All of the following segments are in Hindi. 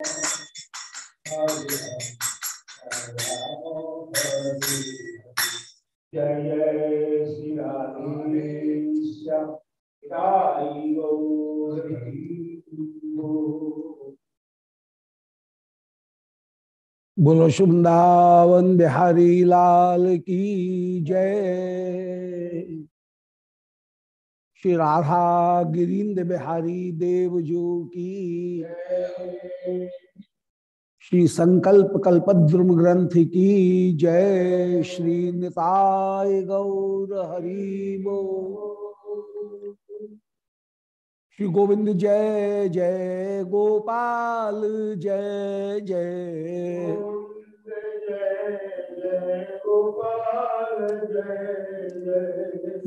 जय बोलो शुभृंदावन बिहारी लाल की जय। श्री राधा गिरीन्द्र बिहारी देव जो की। श्री संकल्प कल्पद्रुम ग्रंथ की जय श्री निताय गौर हरिबो श्री गोविंद जय जय गोपाल जय जय गोपाल, जय जय।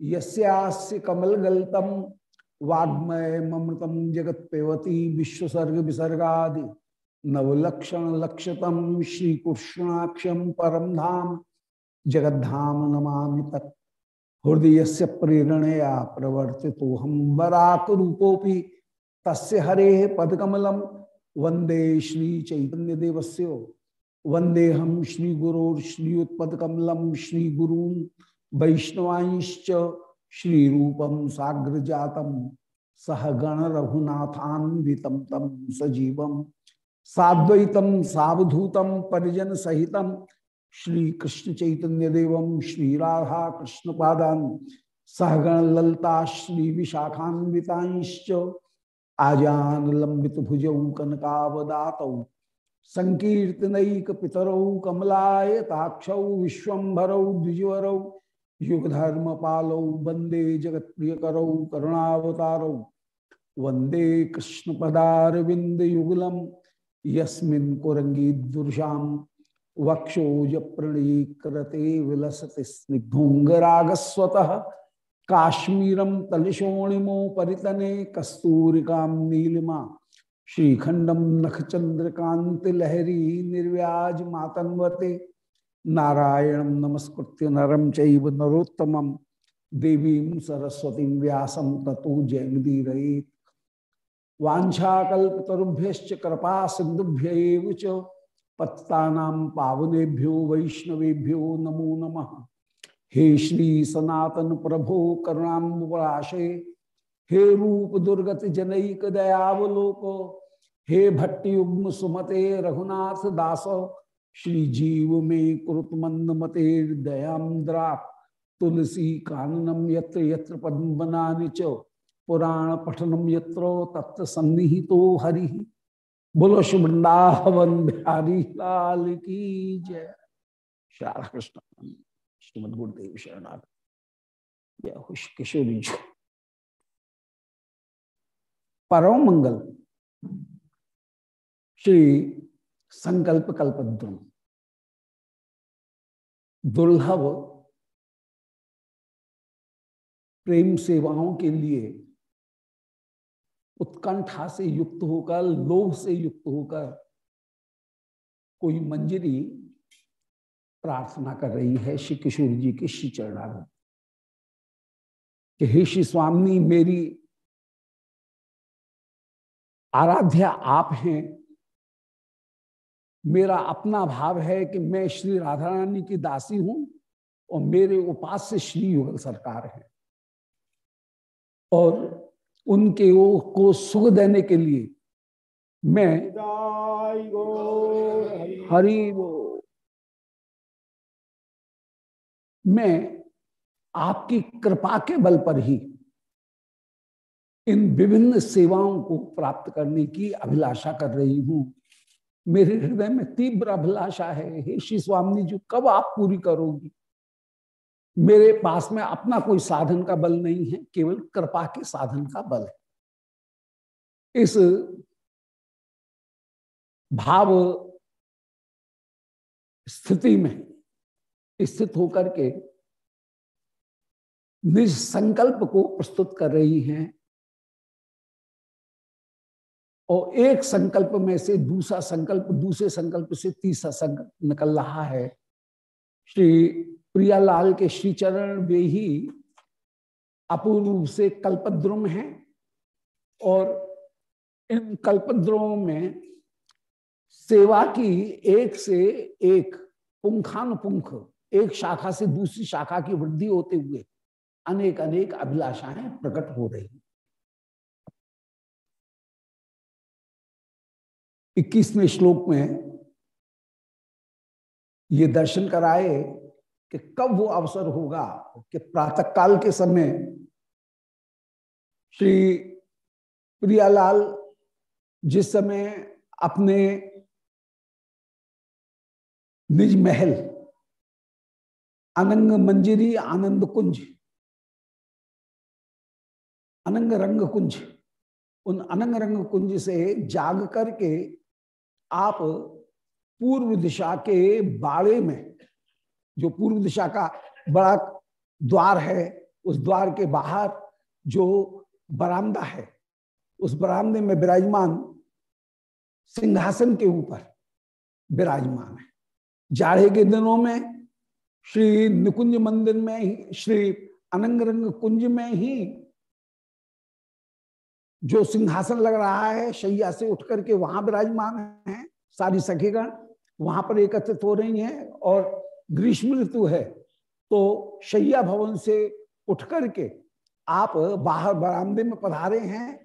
यस्यास्य कमलगल्तम वाग्मय ममृतम जगत पेवती विश्वसर्ग विसर्गादि नवलक्षण लक्षतम श्री कृष्णाक्षम परम धाम जगद्धाम नमामि तत् हृदय से प्रेरणया प्रवर्ति तो हम बराक रूपोपि तस्य हरे पदकमलम वंदे श्री चैतन्य देवस्य हम श्री श्री वैष्णवांश्च श्री रूपम साग्र जातम सह गण रघुनाथान्वितम तम सजीवम साद्वैतम सावधूतम परिजन सहित श्री कृष्ण चैतन्य देवम श्री राधा कृष्ण पादान सहगण ललता श्री विशाखान्विताश्च आजान लंबित भुजौ कनकावदात संकीर्तनैक पितरौ कमलायताक्षौ विश्वभरौ द्विजवरौ युगधर्म पालौ वंदे जगत प्रिय करौ करुणावतारौ। वंदे कृष्ण पदारविंद युगलम यस्मिन् कुरंगी दुर्शाम वक्षोज प्रणीकृते विलसति स्निग्धोंगरागस्वत काश्मीरम तलिशोणिमो परितने कस्तूरिका नीलिमा श्रीखंडम नखचंद्रकांति लहरी निर्व्याज मातन्वते नारायण नमस्कृत्य नरम चैव नरोत्तमम देवीं सरस्वती व्यासम ततो जयमुदीरयेत् वाछाकल्पतरुभ्य कृपा सिंधुभ्य पत्ता पावनेभ्यो वैष्णवेभ्यो नमो नमः। हे श्री सनातन प्रभो करुणाबराशे हे रूप दुर्गत जनक दयावलोक हे भट्टयुग्म सुमते रघुनाथ दास श्री जीव में कुरुत मंद मते दयाद्रा तुलसी काननम यत्र यत्र पद्मनानि च। पुराण पठनम यत्रो तत्व सन्निहितो हरि। बोलो वृंदावन बिहारी लाल की जय। श्री कृष्ण श्रीमद गुरुदेव शरणार्थ जय किशोरी जी। परम मंगल श्री संकल्प कल्पद्रुम। दुर्लभ प्रेम सेवाओं के लिए उत्कंठा से युक्त होकर, लोभ से युक्त होकर कोई मंजरी प्रार्थना कर रही है श्री किशोर जी के श्री चरणार्थ कि हे श्री स्वामी, मेरी आराध्या आप हैं मेरा अपना भाव है कि मैं श्री राधा रानी की दासी हूँ और मेरे उपास से श्री युगल सरकार है। और उनके वो को सुख देने के लिए मैं हरि वो मैं आपकी कृपा के बल पर ही इन विभिन्न सेवाओं को प्राप्त करने की अभिलाषा कर रही हूँ। मेरे हृदय में तीव्र अभिलाषा है। हे श्री स्वामी जी, कब आप पूरी करोगी? मेरे पास में अपना कोई साधन का बल नहीं है, केवल कृपा के साधन का बल है। इस भाव स्थिति में स्थित होकर के निज संकल्प को प्रस्तुत कर रही हैं और एक संकल्प में से दूसरा संकल्प, दूसरे संकल्प से तीसरा संकल्प निकल रहा है। श्री प्रियालाल के श्री चरण वे ही अपूर्व से कल्पद्रुम हैं और इन कल्पद्रुमों में सेवा की एक से एक पुंखानुपुंख, एक शाखा से दूसरी शाखा की वृद्धि होते हुए अनेक अनेक अभिलाषाएँ प्रकट हो रही इक्कीसवें श्लोक में ये दर्शन कराए कि कब वो अवसर होगा कि प्रातः काल के समय श्री प्रियालाल जिस समय अपने निज महल, अनंग मंजिरी, आनंद कुंज, अनंग रंग कुंज, उन अनंग रंग कुंज से जाग करके आप पूर्व दिशा के बाड़े में, जो पूर्व दिशा का बड़ा द्वार है, उस द्वार के बाहर जो बरामदा है, उस बरामदे में विराजमान सिंहासन के ऊपर विराजमान है। जाड़े के दिनों में, श्री निकुंज मंदिर में ही, श्री अनंग रंग कुंज में ही जो सिंहासन लग रहा है, शैया से उठ करके वहाँ विराजमान है, सारी सखीगण वहाँ पर एकत्रित हो रही हैं और ग्रीष्म ऋतु है तो शैया भवन से उठ करके आप बाहर बरामदे में पधारे हैं,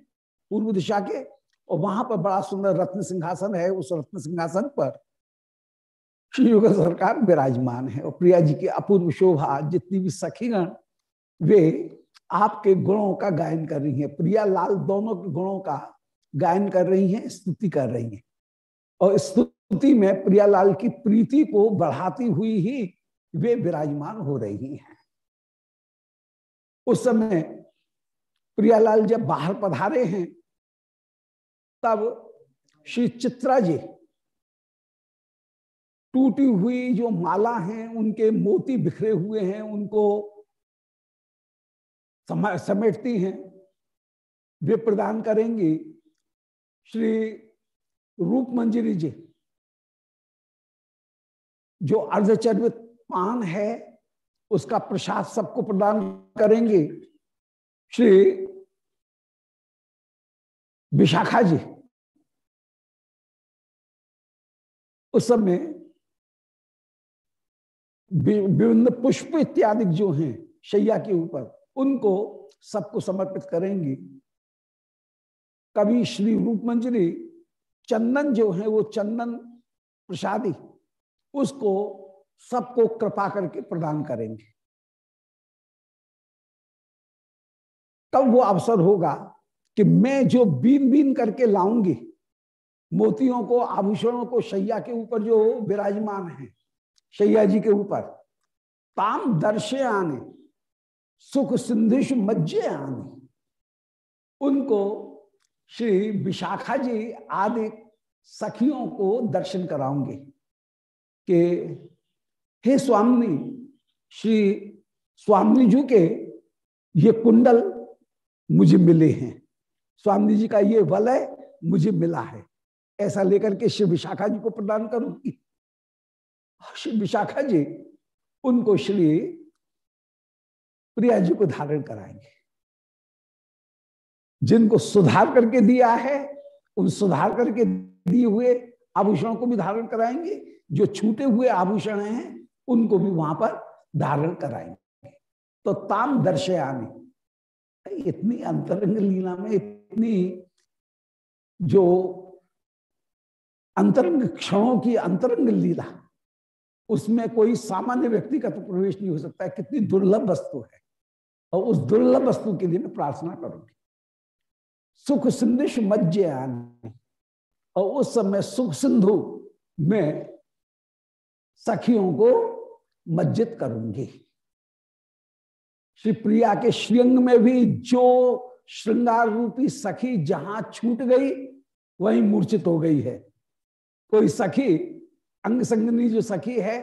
पूर्व दिशा के, और वहाँ पर बड़ा सुंदर रत्न सिंहासन है, उस रत्न सिंहासन पर श्री युग सरकार विराजमान है। और प्रिया जी की अपूर्व शोभा, जितनी भी सखीगण, वे आपके गुणों का गायन कर रही हैं। प्रिया लाल दोनों के गुणों का गायन कर रही हैं, स्तुति कर रही हैं। और स्तुति में प्रियालाल की प्रीति को बढ़ाती हुई ही वे विराजमान हो रही हैं। उस समय प्रियालाल जब बाहर पधारे हैं, तब श्री चित्रा जी टूटी हुई जो माला हैं, उनके मोती बिखरे हुए हैं, उनको समेटती हैं। वे प्रदान करेंगी श्री रूप मंजरी जी, जो अर्धचर्वित पान है, उसका प्रसाद सबको प्रदान करेंगे। श्री विशाखा जी, उस समय विभिन्न पुष्प इत्यादि जो हैं, शैया के ऊपर उनको सबको समर्पित करेंगी। कभी श्री रूप मंजरी चंदन जो है, वो चंदन प्रसादी, उसको सबको कृपा करके प्रदान करेंगे। तब वो अवसर होगा कि मैं जो बीन बीन करके लाऊँगी, मोतियों को, आभूषणों को, शैया के ऊपर जो विराजमान है, शैया जी के ऊपर, ताम दर्शे आने सुख सिंधुष मज्जे आने। उनको श्री विशाखा जी आदि सखियों को दर्शन कराऊँगे कि हे स्वामी, श्री स्वामी जी के ये कुंडल मुझे मिले हैं। स्वामी जी का ये वलय मुझे मिला है। ऐसा लेकर के श्री विशाखा जी को प्रदान करूँगी। श्री विशाखा जी, उनको श्री प्रिया जी को धारण कराएँगे। जिनको सुधार करके दिया है, उन सुधार करके दिए हुए आभूषणों को भी धारण कराएँगे। जो छूटे हुए आभूषण हैं, उनको भी वहाँ पर धारण कराएँगे। तो ताम दर्शयानी इतनी अंतरंग लीला में इतनी जो अंतरंग क्षणों की अंतरंग लीला, उसमें कोई सामान्य व्यक्ति का तो प्रवेश नहीं हो सकता है। कितनी दुर्लभ वस्तु है। और उस दुर्लभ वस्तु के लिए मैं प्रार्थना करूँगी। सुख सिंधुष मज्जे आने और उस समय सुख सिंधु में सखियों को मज्जित करूँगी। श्री प्रिया के श्रृंग में भी जो श्रृंगार रूपी सखी जहाँ छूट गई, वहीं मूर्छित हो गई है। कोई सखी अंग संगनी जो सखी है,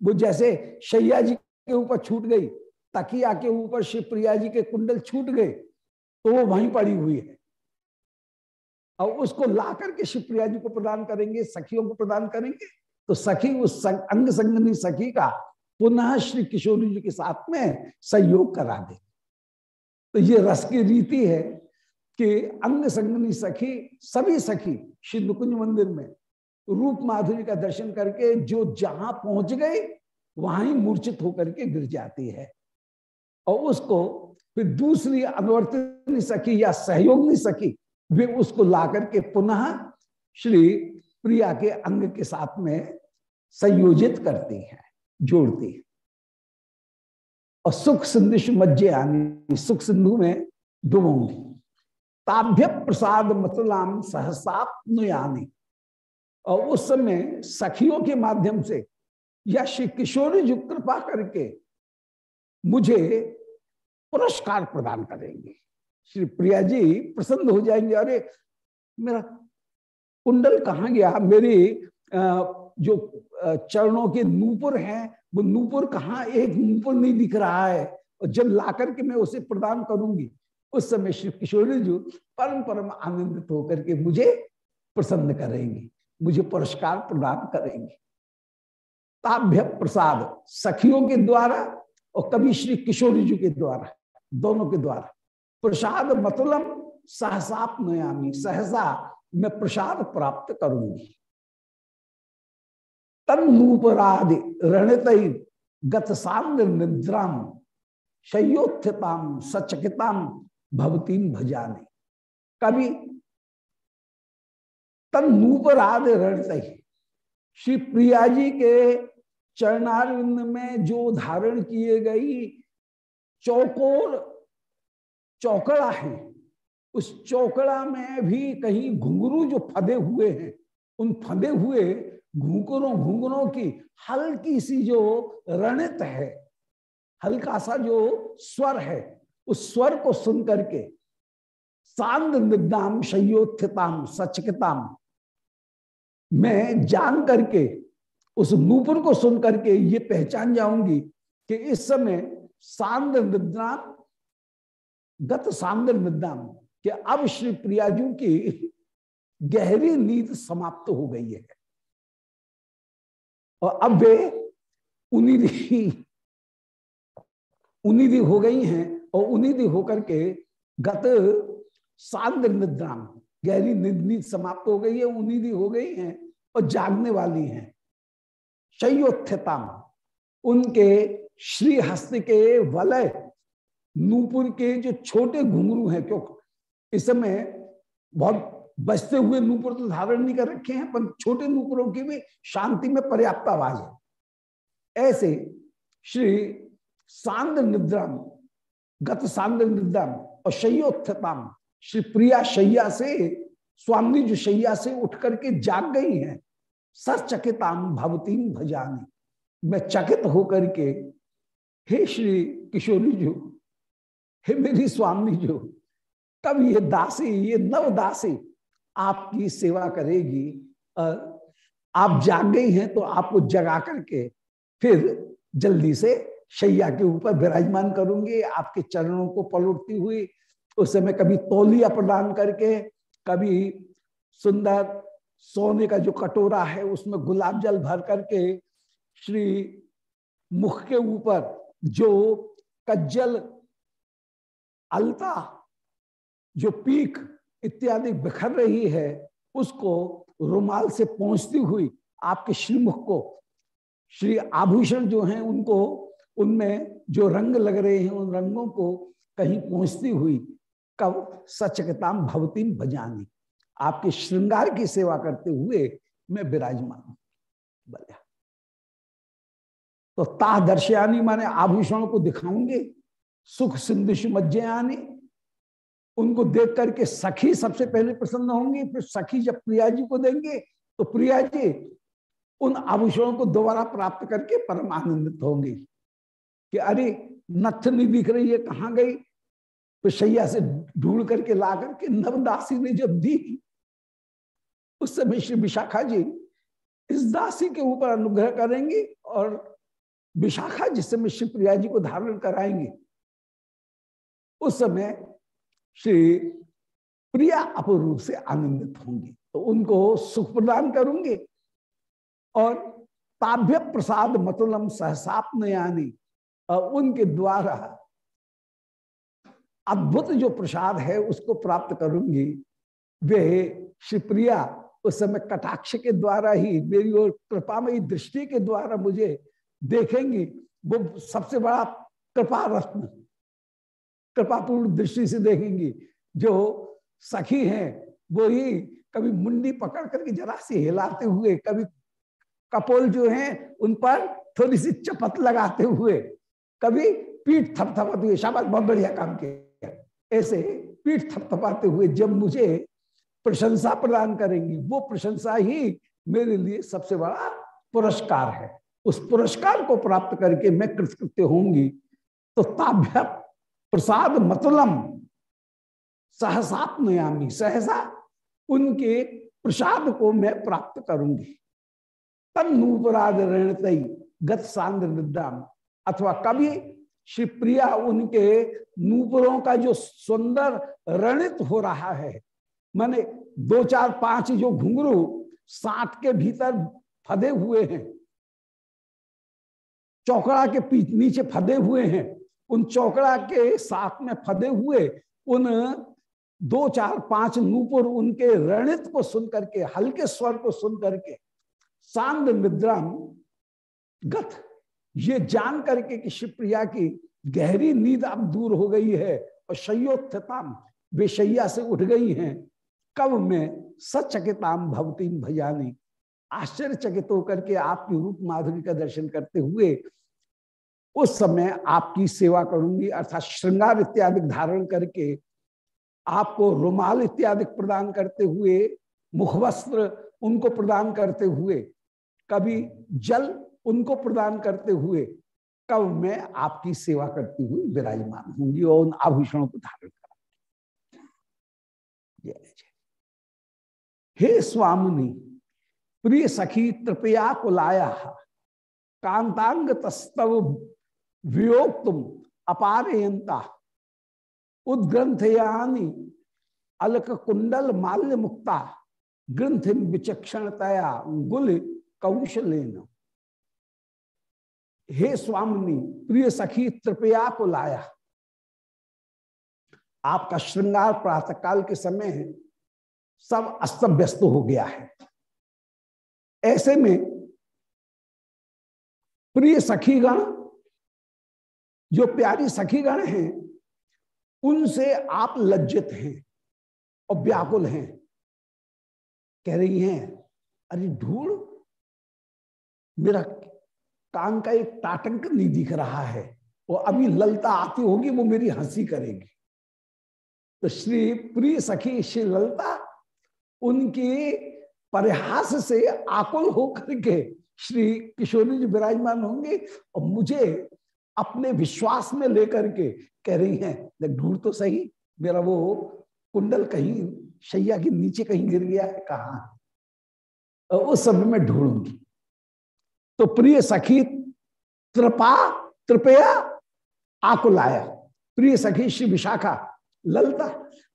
वो जैसे शैया जी के ऊपर छूट गई तकिया के ऊपर श्री प्रिया जी के कुंडल छूट गए तो वो वहीं पड़ी हुई है। और उसको ला करके शिवप्रिया जी को प्रदान करेंगे सखियों को प्रदान करेंगे तो सखी उस संग, अंग संगनी सखी का पुनः श्री किशोरी जी के साथ में सहयोग करा दे। तो ये रस की रीति है कि अंग संगनी सखी सभी सखी श्री नुकुंज मंदिर में रूप माधुरी का दर्शन करके जो जहाँ पहुँच गए वहाँ ही मूर्छित होकर के गिर जाती है। और उसको फिर दूसरी अनुवर्तनी सखी या सहयोगनी सखी वे उसको ला करके पुनः श्री प्रिया के अंग के साथ में संयोजित करती है, जोड़ती है। और सुख सिंधु मज्जे आनी, सुख सिंधु में डुबूँगी। ताभ्य प्रसाद मतलाम सहसाप नुयानी और उस समय सखियों के माध्यम से या श्री किशोरी जी कृपा करके मुझे पुरस्कार प्रदान करेंगे। श्री प्रिया जी प्रसन्न हो जाएँगे, अरे, मेरा कुंडल कहाँ गया? मेरी जो चरणों के नूपुर हैं, वो नूपुर कहाँ, एक नूपुर नहीं दिख रहा है। और जब ला करके मैं उसे प्रदान करूँगी। उस समय श्री किशोरी जी परम परम आनंदित होकर के मुझे प्रसन्न करेंगे, मुझे पुरस्कार प्रदान करेंगे। ताभ्य प्रसाद सखियों के द्वारा और कभी श्री किशोरी जी के द्वारा, दोनों के द्वारा। प्रसाद मतुलम सहसाप नयामी, सहसा मैं प्रसाद प्राप्त करूँगी। तन्नूपराधि रणित गत सांद्र निद्राम शयोत्थिताम सचकिताम भवतीम भजाने कभी तन्नूपराध रणित, श्री प्रिया जी के चरणारविंद में जो धारण किए गई चौकोर चौकड़ा है, उस चौकड़ा में भी कहीं घुंघरू जो फदे हुए हैं, उन फदे हुए घुंघरों घुंघरों की हल्की सी जो रणित है, हल्का सा जो स्वर है, उस स्वर को सुन करके सांद निदाम शयोत्थिताम सचकिताम, मैं जान करके उस नूपुर को सुन करके ये पहचान जाऊँगी कि इस समय सांद्र निद्राम, गत सांद्र निद्राम, कि अब श्री प्रियाजू की गहरी नींद समाप्त हो गई है। और अब वे उन्नीदी उन्नीदी हो गई हैं और उन्नीदी होकर के गत सांद्र निद्राम, गहरी नींद समाप्त हो गई है उन्नीदी हो गई हैं और जागने वाली हैं। शयोत्थताम। उनके श्री हस्त के वलय, नूपुर के जो छोटे घुंघरू हैं, क्यों? इस समय बहुत बचते हुए नूपुर तो धारण नहीं कर रखे हैं, पर छोटे नूपुरों की भी शांति में पर्याप्त आवाज़ है। ऐसे श्री सांद निद्रम, गत सांद्र निद्राम और शय्योत्थताम श्री प्रिया शैया से, स्वामी जो शैया से उठ करके जाग गई हैं। सचकिताम भवतीम भजानी मैं चकित होकर के, हे श्री किशोरी जो, हे मेरी स्वामी जो, तब ये दासी, ये नव दासी आपकी सेवा करेगी। आप जाग गई हैं तो आपको जगा करके फिर जल्दी से शैया के ऊपर विराजमान करूँगी। आपके चरणों को पलटती हुई उस समय कभी तौलिया प्रदान करके, कभी सुंदर सोने का जो कटोरा है, उसमें गुलाब जल भर करके श्री मुख के ऊपर जो कज्जल, अलता, जो पीक इत्यादि बिखर रही है, उसको रुमाल से पहुँचती हुई आपके श्रीमुख को, श्री आभूषण जो हैं, उनको, उनमें जो रंग लग रहे हैं, उन रंगों को कहीं पहुँचती हुई कब सचकताम भवतीम भजानी। आपके श्रृंगार की सेवा करते हुए मैं विराजमान बोलिया तो ता दर्शयानी माने आभूषणों को दिखाऊँगे, सुख सिंधु मज्जयानी उनको देख करके सखी सबसे पहले प्रसन्न होंगी, फिर सखी जब प्रिया जी को देंगे तो प्रिया जी उन आभूषणों को दोबारा प्राप्त करके परम आनंदित होंगे कि अरे, नथ नहीं दिख रही है कहाँ गई? तो शैया से ढूंढ करके ला करके नवदासी ने जब दी उस समय श्री विशाखा जी इस दासी के ऊपर अनुग्रह करेंगे और विशाखा जिस समय श्री प्रिया जी को धारण कराएँगे, उस समय श्री प्रिया अपूर्व से आनंदित होंगे। तो उनको सुख प्रदान करूँगे और ताभ्य प्रसाद मतुलम सहसाप यानी उनके द्वारा अद्भुत जो प्रसाद है उसको प्राप्त करूँगी। वे शिवप्रिया उस समय कटाक्ष के द्वारा ही, मेरी और कृपामयी दृष्टि के द्वारा मुझे देखेंगी, वो सबसे बड़ा कृपा रत्न, कृपापूर्ण दृष्टि से देखेंगी। जो सखी हैं, वो ही कभी मुंडी पकड़ करके जरा सी हिलाते हुए, कभी कपोल जो हैं, उन पर थोड़ी सी चपत लगाते हुए, कभी पीठ थपथपाते हुए, शाबाश, बहुत बढ़िया काम किया। ऐसे पीठ थपथपाते हुए जब मुझे प्रशंसा प्रदान करेंगी। वो प्रशंसा ही मेरे लिए सबसे बड़ा पुरस्कार है। उस पुरस्कार को प्राप्त करके मैं कृतकृत्य होंगी तो ताभ्य प्रसाद मतलम सहसात्मयामी, सहसा उनके प्रसाद को मैं प्राप्त करूँगी। तब नूपराध रणतई गत सांद्र निद्राम। अथवा कभी श्री प्रिया उनके नूपुरों का जो सुंदर रणित हो रहा है माने दो चार पाँच जो घुंघरू साठ के भीतर फदे हुए हैं। चौकड़ा के नीचे फदे हुए हैं। उन चौकड़ा के साथ में फदे हुए उन दो चार पाँच नूपुर उनके रणित को सुन करके, हल्के स्वर को सुन करके, सांद निद्राम गत। ये जान करके कि शिवप्रिया की गहरी नींद अब दूर हो गई है और शयोत्थताम वे शैया से उठ गई हैं। कब में सचकिताम भवती भजानी? आश्चर्यचकित होकर के आपकी रूप माधुरी का दर्शन करते हुए उस समय आपकी सेवा करूँगी, अर्थात श्रृंगार इत्यादि धारण करके आपको रुमाल इत्यादि प्रदान करते हुए, मुखवस्त्र उनको प्रदान करते हुए, कभी जल उनको प्रदान करते हुए, कब मैं आपकी सेवा करती हुई विराजमान होंगी और उन आभूषणों को धारण कर हे स्वामिनी, प्रिय सखी तृपया कुलाया कांतांग तस्तव वियोग तुम अपारयंता उद्ग्रंथयानी अलक कुंडल माल्य मुक्ता ग्रंथ विचक्षणतया गुल कौशलेन। हे स्वामिनी, प्रिय सखी तृपया को लाया आपका श्रृंगार प्रातः काल के समय है। सब अस्त व्यस्त हो गया है। ऐसे में प्रिय सखीगण, जो प्यारी सखीगण हैं, उनसे आप लज्जित हैं और व्याकुल हैं। कह रही हैं, अरे ढूंढ, मेरा कान का एक टाटंक नहीं दिख रहा है वो अभी ललता आती होगी, वो मेरी हँसी करेगी। तो श्री प्रिय सखी, श्री ललता उनके परिहास से आकुल होकर के श्री किशोरी जी विराजमान होंगे और मुझे अपने विश्वास में लेकर के कह रही हैं ढूंढ तो सही, मेरा वो कुंडल कहीं, शैया के नीचे कहीं गिर गया है, कहा उस समय में ढूंढूँगी। तो प्रिय सखी, त्रिपा, त्रिपया, आकुलाया। प्रिय सखी, श्री विशाखा, ललता,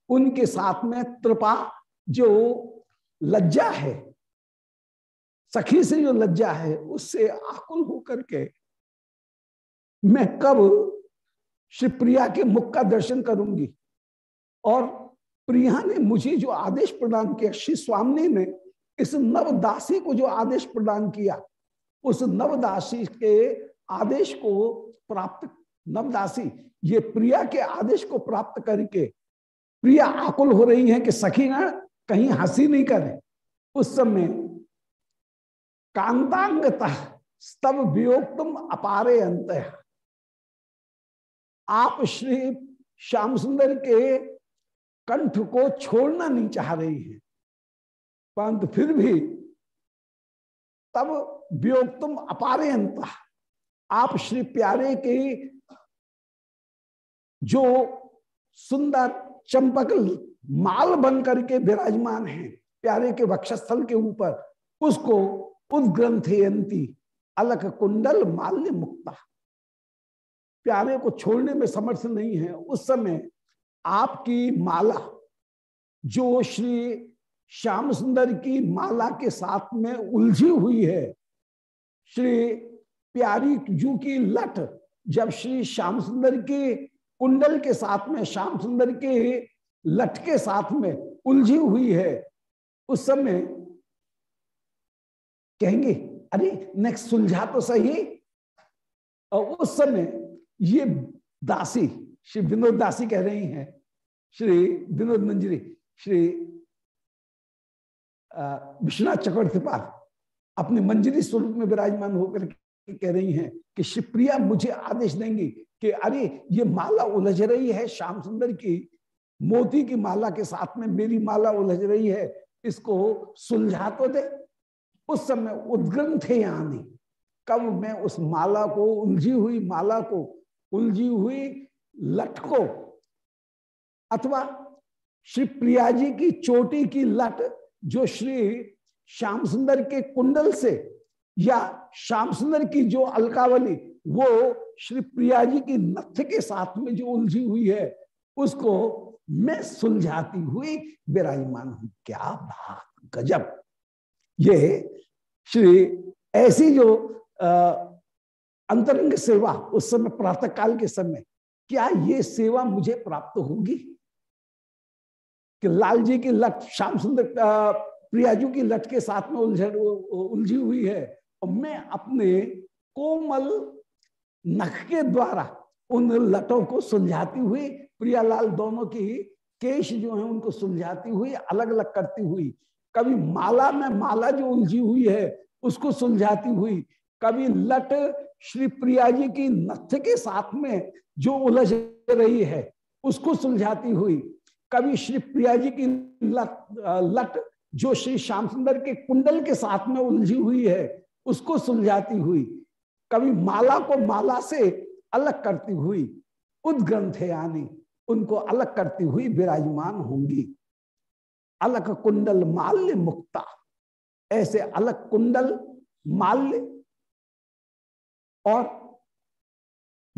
उनके साथ में त्रिपा जो लज्जा है, सखी से जो लज्जा है, उससे आकुल होकर के मैं कब श्री प्रिया के मुख का दर्शन करूँगी? और प्रिया ने मुझे जो आदेश प्रदान किया, श्री स्वामी ने इस नवदासी को जो आदेश प्रदान किया, उस नवदासी के आदेश को प्राप्त, नवदासी, ये प्रिया के आदेश को प्राप्त करके, प्रिया आकुल हो रही है कि सखी ना कहीं हँसी नहीं करे। उस समय कांतांगता स्तव वियोग तुम अपारे अंत। आप श्री श्याम सुंदर के कंठ को छोड़ना नहीं चाह रही है। परंतु फिर भी तब वियोग तुम अपारे अंत। आप श्री प्यारे के जो सुंदर चंपक माल बन करके विराजमान है, प्यारे के वक्षस्थल के ऊपर। उसको उद्ग्रंथयंती अलग कुंडल माल्य मुक्ता। प्यारे को छोड़ने में समर्थ नहीं है। उस समय आपकी माला, जो श्री श्याम सुंदर की माला के साथ में उलझी हुई है, श्री प्यारी जू की लट, जब श्री श्याम सुंदर के कुंडल के साथ में, श्याम सुंदर के लट के साथ में उलझी हुई है। उस समय कहेंगे, अरे नेक्स्ट सुलझा तो सही। और उस समय ये दासी, श्री विनोद दासी कह रही हैं, श्री विनोद मंजरी, श्री विश्वनाथ चक्रवर्ती पाल अपने मंजरी स्वरूप में विराजमान होकर कह रही हैं कि, शिवप्रिया मुझे आदेश देंगी कि, अरे, ये माला उलझ रही है श्याम सुंदर की मोती की माला के साथ में मेरी माला उलझ रही है, इसको सुलझा तो दे। उस समय उद्ग्रंथ आने कब मैं उस माला को, उलझी हुई माला को, उलझी हुई लट को, अथवा श्री प्रिया जी की चोटी की लट जो श्री श्याम सुंदर के कुंडल से या श्याम सुंदर की जो अलकावली, वो श्री प्रिया जी की नथ के साथ में जो उलझी हुई है, उसको मैं सुलझाती हुई विराजमान हूँ। क्या बात, गजब। ये श्री, ऐसी जो अंतरंग सेवा उस समय प्रातः काल के समय, क्या ये सेवा मुझे प्राप्त होगी? कि लाल जी की लट, श्याम सुंदर प्रियाजू की लट के साथ में उलझ उलझी हुई है, और मैं अपने कोमल नख के द्वारा उन लटों को सुलझाती हुई प्रियालाल दोनों की केश जो है उनको सुलझाती हुई अलग अलग करती हुई। कभी माला में माला जो उलझी हुई है, उसको सुलझाती हुई। कभी लट श्री प्रिया जी की नथ के साथ में जो उलझ रही है, उसको सुलझाती हुई। कभी श्री प्रिया जी की लट लट जो श्री श्याम सुंदर के कुंडल के साथ में उलझी हुई है, उसको सुलझाती हुई। कभी माला को माला से अलग करती हुई। उद्ग्रंथ यानी। उनको अलग करती हुई विराजमान होंगी। अलग कुंडल माल्य मुक्ता। ऐसे अलग कुंडल माल्य और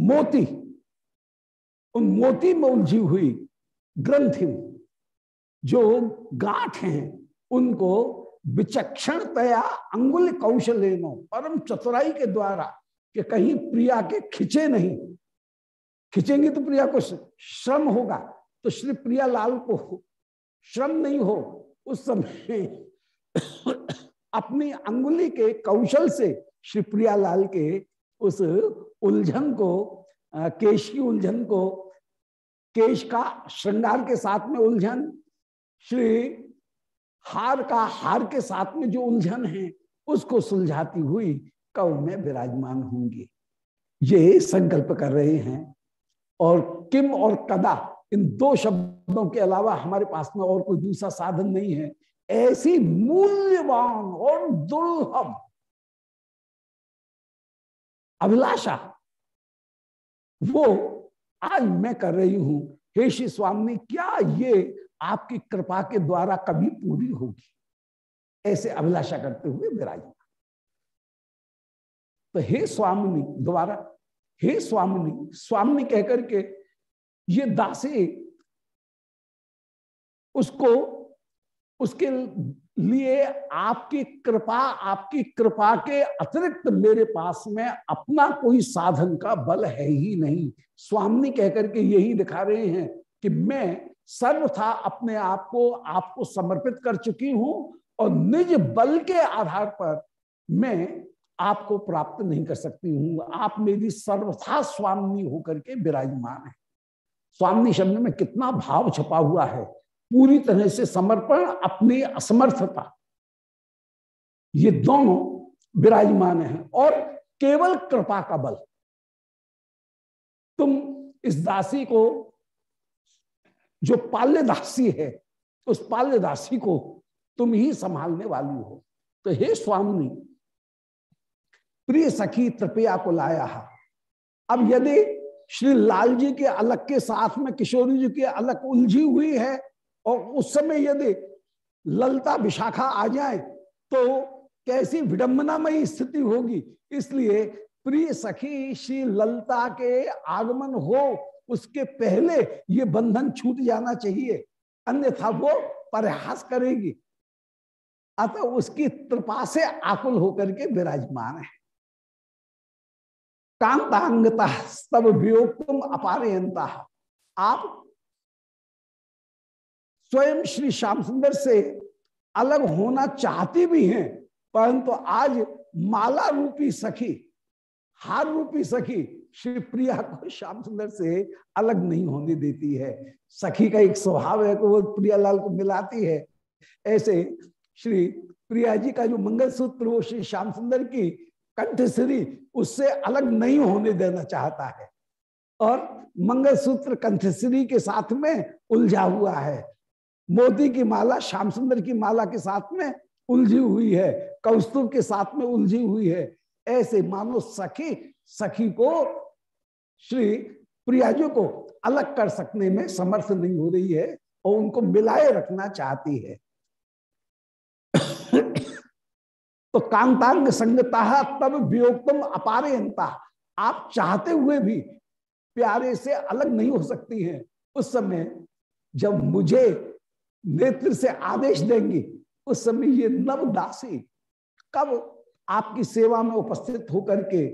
मोती। उन मोती में उलझी हुई ग्रंथि जो गांठ हैं, उनको विचक्षण तया अंगुल कौशल परम चतुराई के द्वारा कि कहीं प्रिया के खिंचे नहीं खिंचेंगे तो प्रिया को श्रम होगा। तो श्री प्रिया लाल को श्रम नहीं हो, उस समय अपनी अंगुली के कौशल से श्री प्रिया लाल के उस उलझन को केश की उलझन को, केश का श्रृंगार के साथ में उलझन, श्री हार का हार के साथ में जो उलझन है, उसको सुलझाती हुई कव में विराजमान होंगी। ये संकल्प कर रहे हैं। और किम और कदा, इन दो शब्दों के अलावा हमारे पास में और कोई दूसरा साधन नहीं है। ऐसी मूल्यवान और दुर्लभ अभिलाषा, वो आज मैं कर रही हूँ। हे श्री स्वामी, क्या ये आपकी कृपा के द्वारा कभी पूरी होगी? ऐसे अभिलाषा करते हुए विराजमान। तो हे स्वामिनी दोबारा हे स्वामिनी स्वामिनी कहकर के ये दासी उसको, उसके लिए आपकी कृपा आपकी कृपा के अतिरिक्त मेरे पास में अपना कोई साधन का बल है ही नहीं। स्वामी कहकर के यही दिखा रहे हैं कि मैं सर्वथा अपने आप को, आपको समर्पित कर चुकी हूँ और निज बल के आधार पर मैं आपको प्राप्त नहीं कर सकती हूँ। आप मेरी सर्वथा स्वामी होकर के विराजमान है। स्वामी शब्द में कितना भाव छपा हुआ है। पूरी तरह से समर्पण, अपनी असमर्थता। ये दोनों विराजमान है और केवल कृपा का बल। तुम इस दासी को, जो पाल्य दासी है, उस पाल्य दासी को तुम ही संभालने वाली हो। तो हे स्वामी प्रिय सखी तृपया को लाया है। अब यदि श्री लाल जी के अलग के साथ में किशोरी जी की अलग उलझी हुई है और उस समय यदि ललता विशाखा आ जाए तो कैसी विडंबनामयी स्थिति होगी? इसलिए प्रिय सखी, श्री ललता के आगमन हो, उसके पहले ये बंधन छूट जाना चाहिए। अन्यथा वो प्रयास करेगी। अतः उसकी कृपा से आकुल होकर के विराजमान है। कांतांगता तब वियोग तुम आप स्वयं श्री श्याम सुंदर से अलग होना चाहती भी हैं, परंतु तो आज माला रूपी सखी, हार रूपी सखी श्री प्रिया को श्याम सुंदर से अलग नहीं होने देती है। सखी का एक स्वभाव है कि वो प्रियालाल को मिलाती है। ऐसे श्री प्रिया जी का जो मंगलसूत्र वो श्री श्याम सुंदर की कंठश्री उससे अलग नहीं होने देना चाहता है। और मंगलसूत्र कंठश्री के साथ में उलझा हुआ है। मोदी की माला, श्याम सुंदर की माला के साथ में उलझी हुई है। कौस्तुभ के साथ में उलझी हुई है। ऐसे मानो सखी सखी को श्री प्रियाजू को अलग कर सकने में समर्थ नहीं हो रही है और उनको मिलाए रखना चाहती है। तो कांतांग संगता तब वियोगतम अपारयंता आप चाहते हुए भी प्यारे से अलग नहीं हो सकती हैं। उस समय जब मुझे नेत्र से आदेश देंगी, उस समय ये नव दासी कब आपकी सेवा में उपस्थित होकर के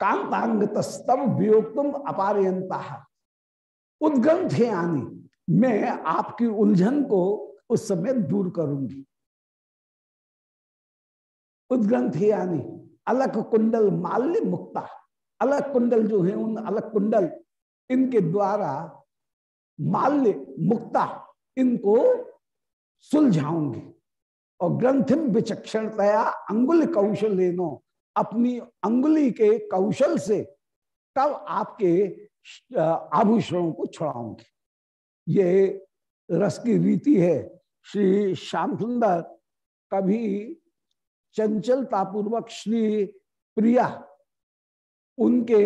कांतांग तस्तव वियोगतम अपारयंता उद्गंध आनी मैं आपकी उलझन को उस समय दूर करूँगी। उद्ग्रंथ यानी अलग कुंडल माल्य मुक्ता। अलग कुंडल जो है उन अलग कुंडल, इनके द्वारा माल्य मुक्ता इनको सुलझाऊँगी। और ग्रंथिम विचक्षणतया अंगुल कौशल लेनो, अपनी अंगुली के कौशल से तब आपके आभूषणों को छुड़ाऊँगी। ये रस की रीति है। श्री श्याम सुंदर कभी चंचलता पूर्वक श्री प्रिया उनके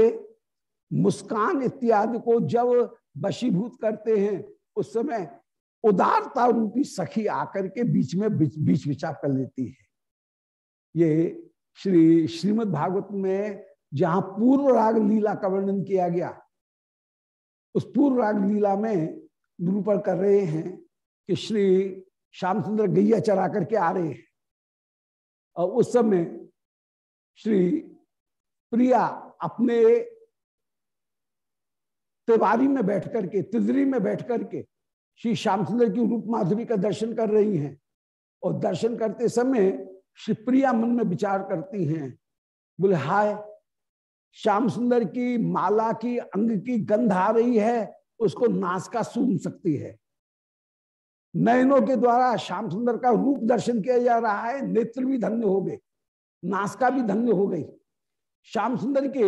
मुस्कान इत्यादि को जब वशीभूत करते हैं, उस समय उदारता रूपी सखी आकर के बीच में बीच विचार कर लेती है। ये श्री, श्रीमद् भागवत में जहाँ पूर्व राग लीला का वर्णन किया गया, उस पूर्व राग लीला में निरूपण कर रहे हैं कि श्री श्याम सुंदर गैया चरा करके आ रहे हैं। और उस समय श्री प्रिया अपने तिवारी में बैठ करके, तिजरी में बैठ करके श्री श्याम सुंदर की रूप माधुरी का दर्शन कर रही हैं। और दर्शन करते समय श्री प्रिया मन में विचार करती हैं, बोले, हाय श्याम सुंदर की माला की अंग की गंध आ रही है, उसको नाश का सूंघ सकती है। नयनों के द्वारा श्याम सुंदर का रूप दर्शन किया जा रहा है, नेत्र भी धन्य हो गए नासका भी धन्य हो गई। श्याम सुंदर के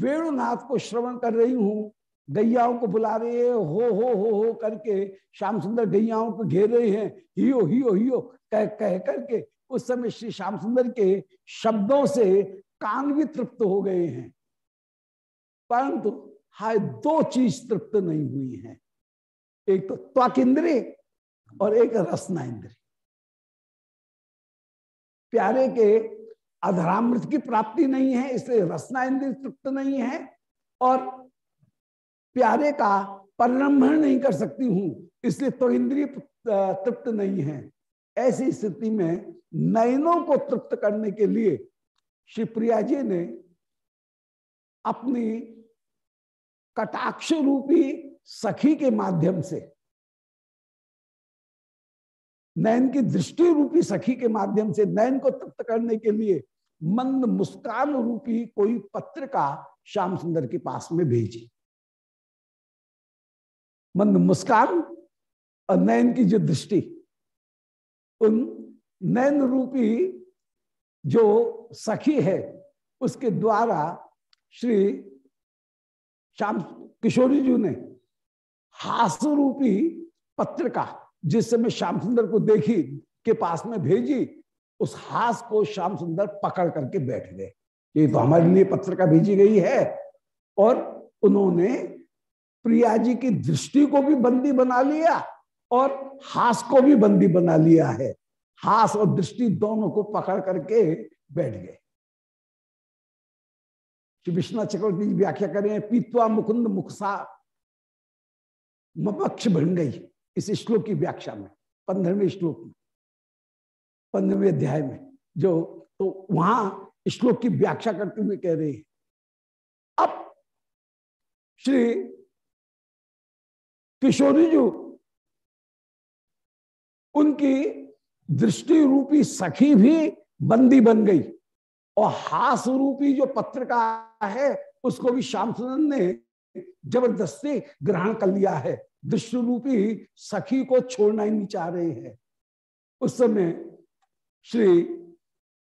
वेणुनाथ को श्रवण कर रही हूँ, गैयाओं को बुला रहे हैं, हो हो हो करके श्याम सुंदर गैयाओं को घेर रहे हैं, हियो हियो हियो, कह कह करके उस समय श्री श्याम सुंदर के शब्दों से कान भी तृप्त हो गए हैं। परंतु हाय, दो चीज़ तृप्त नहीं हुई है। एक तो त्वक इंद्रिय और एक रसना प्यारे के अधरामृत की प्राप्ति नहीं है, इसलिए रसना इंद्रिय तृप्त नहीं है और प्यारे का परिरंभण नहीं कर सकती हूँ, इसलिए तो इंद्रिय तृप्त नहीं है। ऐसी स्थिति में नयनों को तृप्त करने के लिए शिवप्रिया जी ने अपनी कटाक्ष रूपी सखी के माध्यम से नयन की दृष्टि रूपी सखी के माध्यम से नयन को तृप्त करने के लिए मंद मुस्कान रूपी कोई पत्रिका श्याम सुंदर के पास में भेजी। मंद मुस्कान और नयन की जो दृष्टि, उन नयन रूपी जो सखी है, उसके द्वारा श्री श्याम किशोरी जी ने हास रूपी पत्रिका जिस समय श्याम सुंदर को देखी, के पास में भेजी, उस हास को श्याम सुंदर पकड़ करके बैठ गए। ये तो हमारे लिए पत्रिका भेजी गई है। और उन्होंने प्रिया जी की दृष्टि को भी बंदी बना लिया और हास को भी बंदी बना लिया है। हास और दृष्टि दोनों को पकड़ करके बैठ गए। श्री विश्वनाथ चक्रवर्ती व्याख्या करें पीतवा मुकुंद मुखसा मपक्ष बन गई। इस श्लोक की व्याख्या में, पंद्रहवें श्लोक में, पंद्रहवें अध्याय में, जो तो वहाँ श्लोक की व्याख्या करते हुए कह रहे हैं। अब श्री किशोरी जी, उनकी दृष्टि रूपी सखी भी बंदी बन गई और हास रूपी जो पत्रिका है, उसको भी श्याम सुंदर ने ज़बरदस्ती ग्रहण कर लिया है। दृष्टि रूपी सखी को छोड़ना ही नहीं चाह रहे हैं। उस समय श्री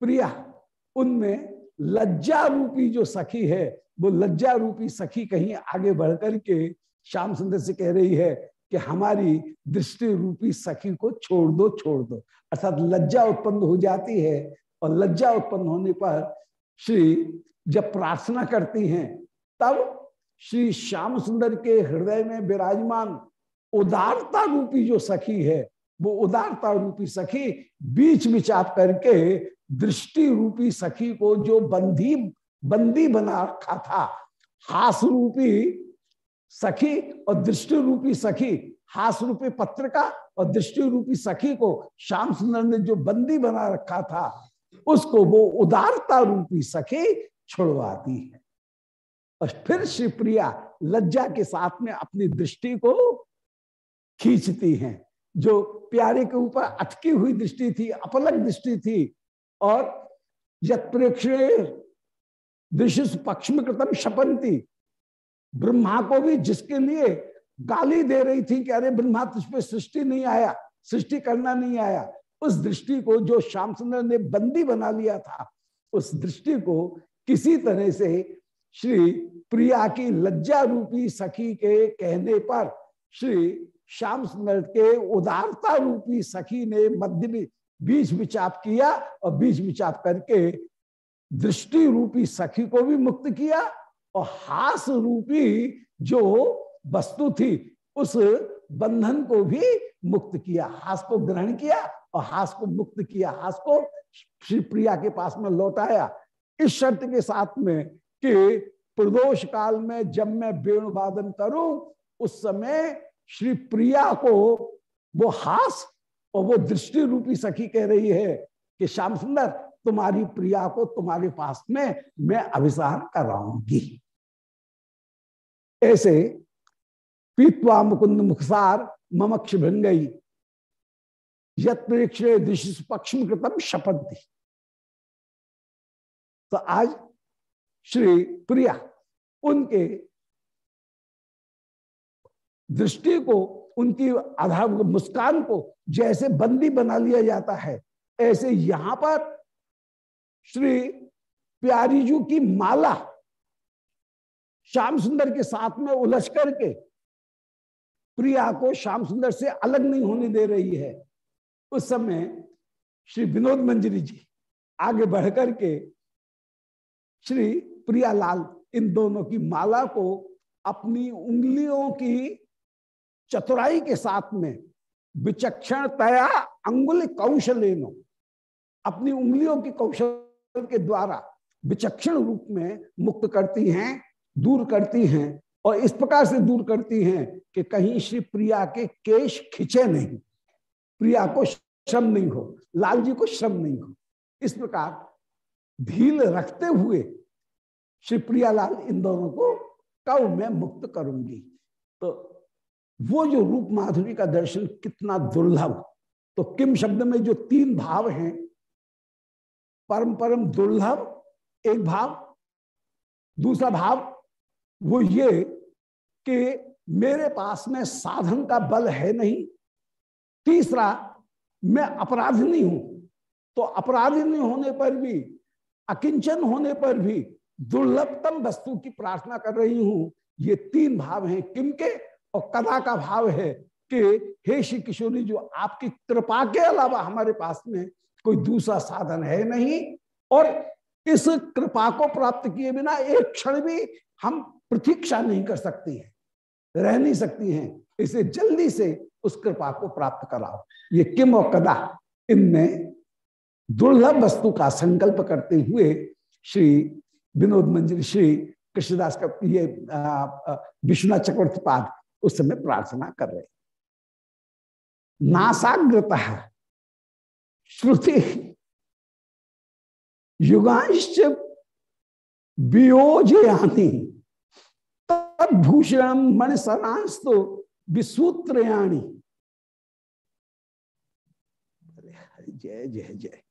प्रिया, उनमें लज्जा रूपी जो सखी है, वो लज्जा रूपी सखी कहीं आगे बढ़ करके श्याम सुंदर से कह रही है कि हमारी दृष्टि रूपी सखी को छोड़ दो छोड़ दो। अर्थात लज्जा उत्पन्न हो जाती है और लज्जा उत्पन्न होने पर श्री जब प्रार्थना करती हैं, तब श्री श्याम सुंदर के हृदय में विराजमान उदारता रूपी जो सखी है, वो उदारता रूपी सखी बीच विचार करके दृष्टि रूपी सखी को जो बंदी बंदी बना रखा था, हास रूपी सखी और दृष्टि रूपी सखी, हास रूपी पत्रिका और दृष्टि रूपी सखी को श्याम सुंदर ने जो बंदी बना रखा था, उसको वो उदारता रूपी सखी छुड़वाती है। और फिर श्री प्रिया लज्जा के साथ में अपनी दृष्टि को खींचती हैं, जो प्यारे के ऊपर अटकी हुई दृष्टि थी अपलक दृष्टि थी, और शपंती। ब्रह्मा को भी जिसके लिए गाली दे रही थी कि अरे ब्रह्मा, तुझ सृष्टि नहीं आया, सृष्टि करना नहीं आया, उस दृष्टि को जो श्याम सुंदर ने बंदी बना लिया था, उस दृष्टि को किसी तरह से श्री प्रिया की लज्जा रूपी सखी के कहने पर श्री श्याम सुंदर के उदारता रूपी सखी ने मध्य बीच विचाप किया और बीच विचाप करके दृष्टि रूपी सखी को भी मुक्त किया और हास रूपी जो वस्तु थी, उस बंधन को भी मुक्त किया, हास को ग्रहण किया और हास को मुक्त किया, हास को श्री प्रिया के पास में लौटाया। इस शर्त के साथ में कि प्रदोष काल में जब मैं वेणुवादन करूँ, उस समय श्री प्रिया को वो हास और वो दृष्टि रूपी सखी कह रही है कि, श्याम सुंदर, तुम्हारी प्रिया को तुम्हारे पास में मैं अभिसार कराऊँगी। ऐसे पीतवा मुकुंद मुखसार ममक्ष भृंगई यत दृश्य पक्ष कृतम शपथ दी तो आज श्री प्रिया, उनके दृष्टि को, उनकी आधार मुस्कान को जैसे बंदी बना लिया जाता है, ऐसे यहाँ पर श्री प्यारीजू की माला श्याम सुंदर के साथ में उलझ करके प्रिया को श्याम सुंदर से अलग नहीं होने दे रही है। उस समय श्री विनोद मंजरी जी आगे बढ़ करके श्री प्रियालाल, इन दोनों की माला को अपनी उंगलियों की चतुराई के साथ में विचक्षण तया अंगुल कौशलेनो अपनी उंगलियों की कौशल के द्वारा विचक्षण रूप में मुक्त करती हैं, दूर करती हैं और इस प्रकार से दूर करती हैं कि कहीं श्री प्रिया के केश खिंचे नहीं। प्रिया को श्रम नहीं हो लाल जी को श्रम नहीं हो। इस प्रकार ढील रखते हुए श्री प्रियालाल इन दोनों को कब मैं मुक्त करूँगी। तो वो जो रूप माधुरी का दर्शन कितना दुर्लभ। तो किम शब्द में जो तीन भाव हैं, परम परम दुर्लभ, एक भाव, दूसरा भाव, वो ये कि मेरे पास में साधन का बल है नहीं। तीसरा, मैं अपराधी नहीं हूँ। तो अपराधी नहीं होने पर भी, अकिंचन होने पर भी दुर्लभतम वस्तु की प्रार्थना कर रही हूँ। ये तीन भाव हैं किम के और कदा का भाव है कि हे श्री किशोरी, जो आपकी कृपा के अलावा हमारे पास में कोई दूसरा साधन है नहीं, और इस कृपा को प्राप्त किए बिना एक क्षण भी हम प्रतीक्षा नहीं कर सकती है, रह नहीं सकती हैं। इसे जल्दी से उस कृपा को प्राप्त कराओ। ये किम और कदा, इनमें दुर्लभ वस्तु का संकल्प करते हुए श्री विनोद मंजिल श्री कृष्णदास का ये विश्वनाथ चक्रवर्ती पाद उस समय प्रार्थना कर रहे नासाग्रत श्रुति युगांश वियोजयानी तदभूषण मन सरांश तो विसूत्रयाणी जय जय जय।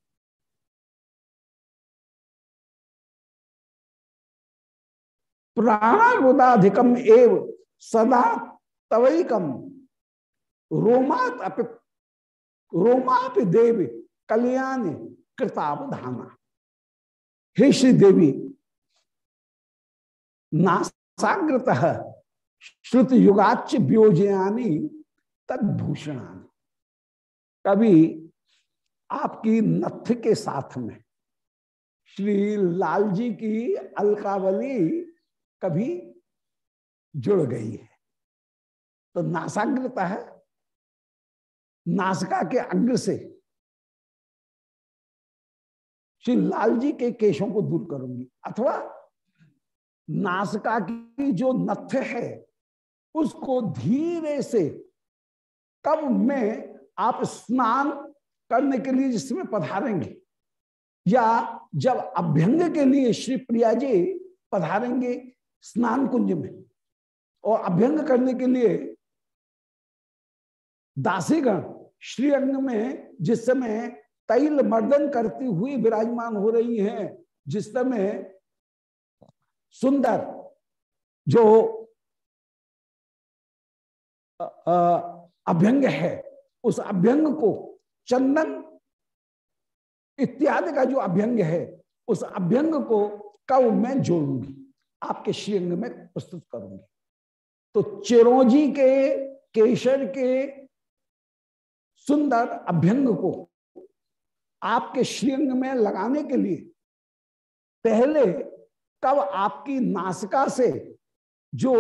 प्राणारुदाधिकम एव सदा तवैकम रोमात अपि रोमाप देव कल्याण कृतावधाना। हे श्री देवी नासाग्रत श्रुत युगाच व्योजयानी तदभूषणानी। कभी आपकी नथ के साथ में, श्री लाल जी की अलकावली कभी जुड़ गई है। तो नासाग्रता है, नासका के अग्र से श्री लाल जी के केशों को दूर करूँगी। अथवा नासका की जो नथ है, उसको धीरे से कब में आप स्नान करने के लिए जिसमें पधारेंगे, या जब अभ्यंग के लिए श्री प्रिया जी पधारेंगे स्नान कुंज में। और अभ्यंग करने के लिए दासीगण श्रीअंग में जिस समय तैल मर्दन करती हुई विराजमान हो रही हैं, जिस समय सुंदर जो अभ्यंग है, उस अभ्यंग को चंदन इत्यादि का जो अभ्यंग है, उस अभ्यंग को कव में जोड़ूँगी। आपके श्रीअंग में प्रस्तुत करूँगी। तो चिरोजी के, केशर के सुंदर अभ्यंग को आपके श्रीअंग में लगाने के लिए पहले कब आपकी नासिका से जो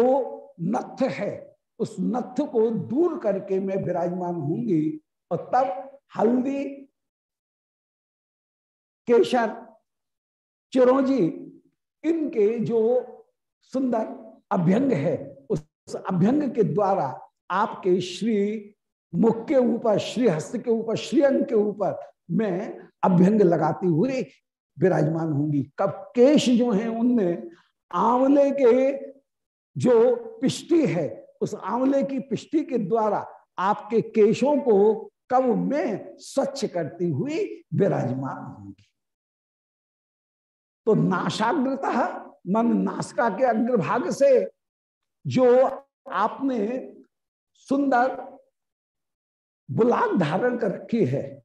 नथ है, उस नथ को दूर करके मैं विराजमान होंगी और तब हल्दी, केशर, चिरोजी इनके जो सुंदर अभ्यंग है, उस अभ्यंग के द्वारा आपके श्री मुख के ऊपर, श्री हस्त के ऊपर श्रीअंग के ऊपर मैं अभ्यंग लगाती हुई विराजमान होंगी। कब केश जो है, उनमें आंवले के जो पिष्टि है, उस आंवले की पिष्टि के द्वारा आपके केशों को कब में स्वच्छ करती हुई विराजमान होंगी। तो नाशाग्रता मन नासका के अग्रभाग से जो आपने सुंदर बुलाक धारण कर रखी है,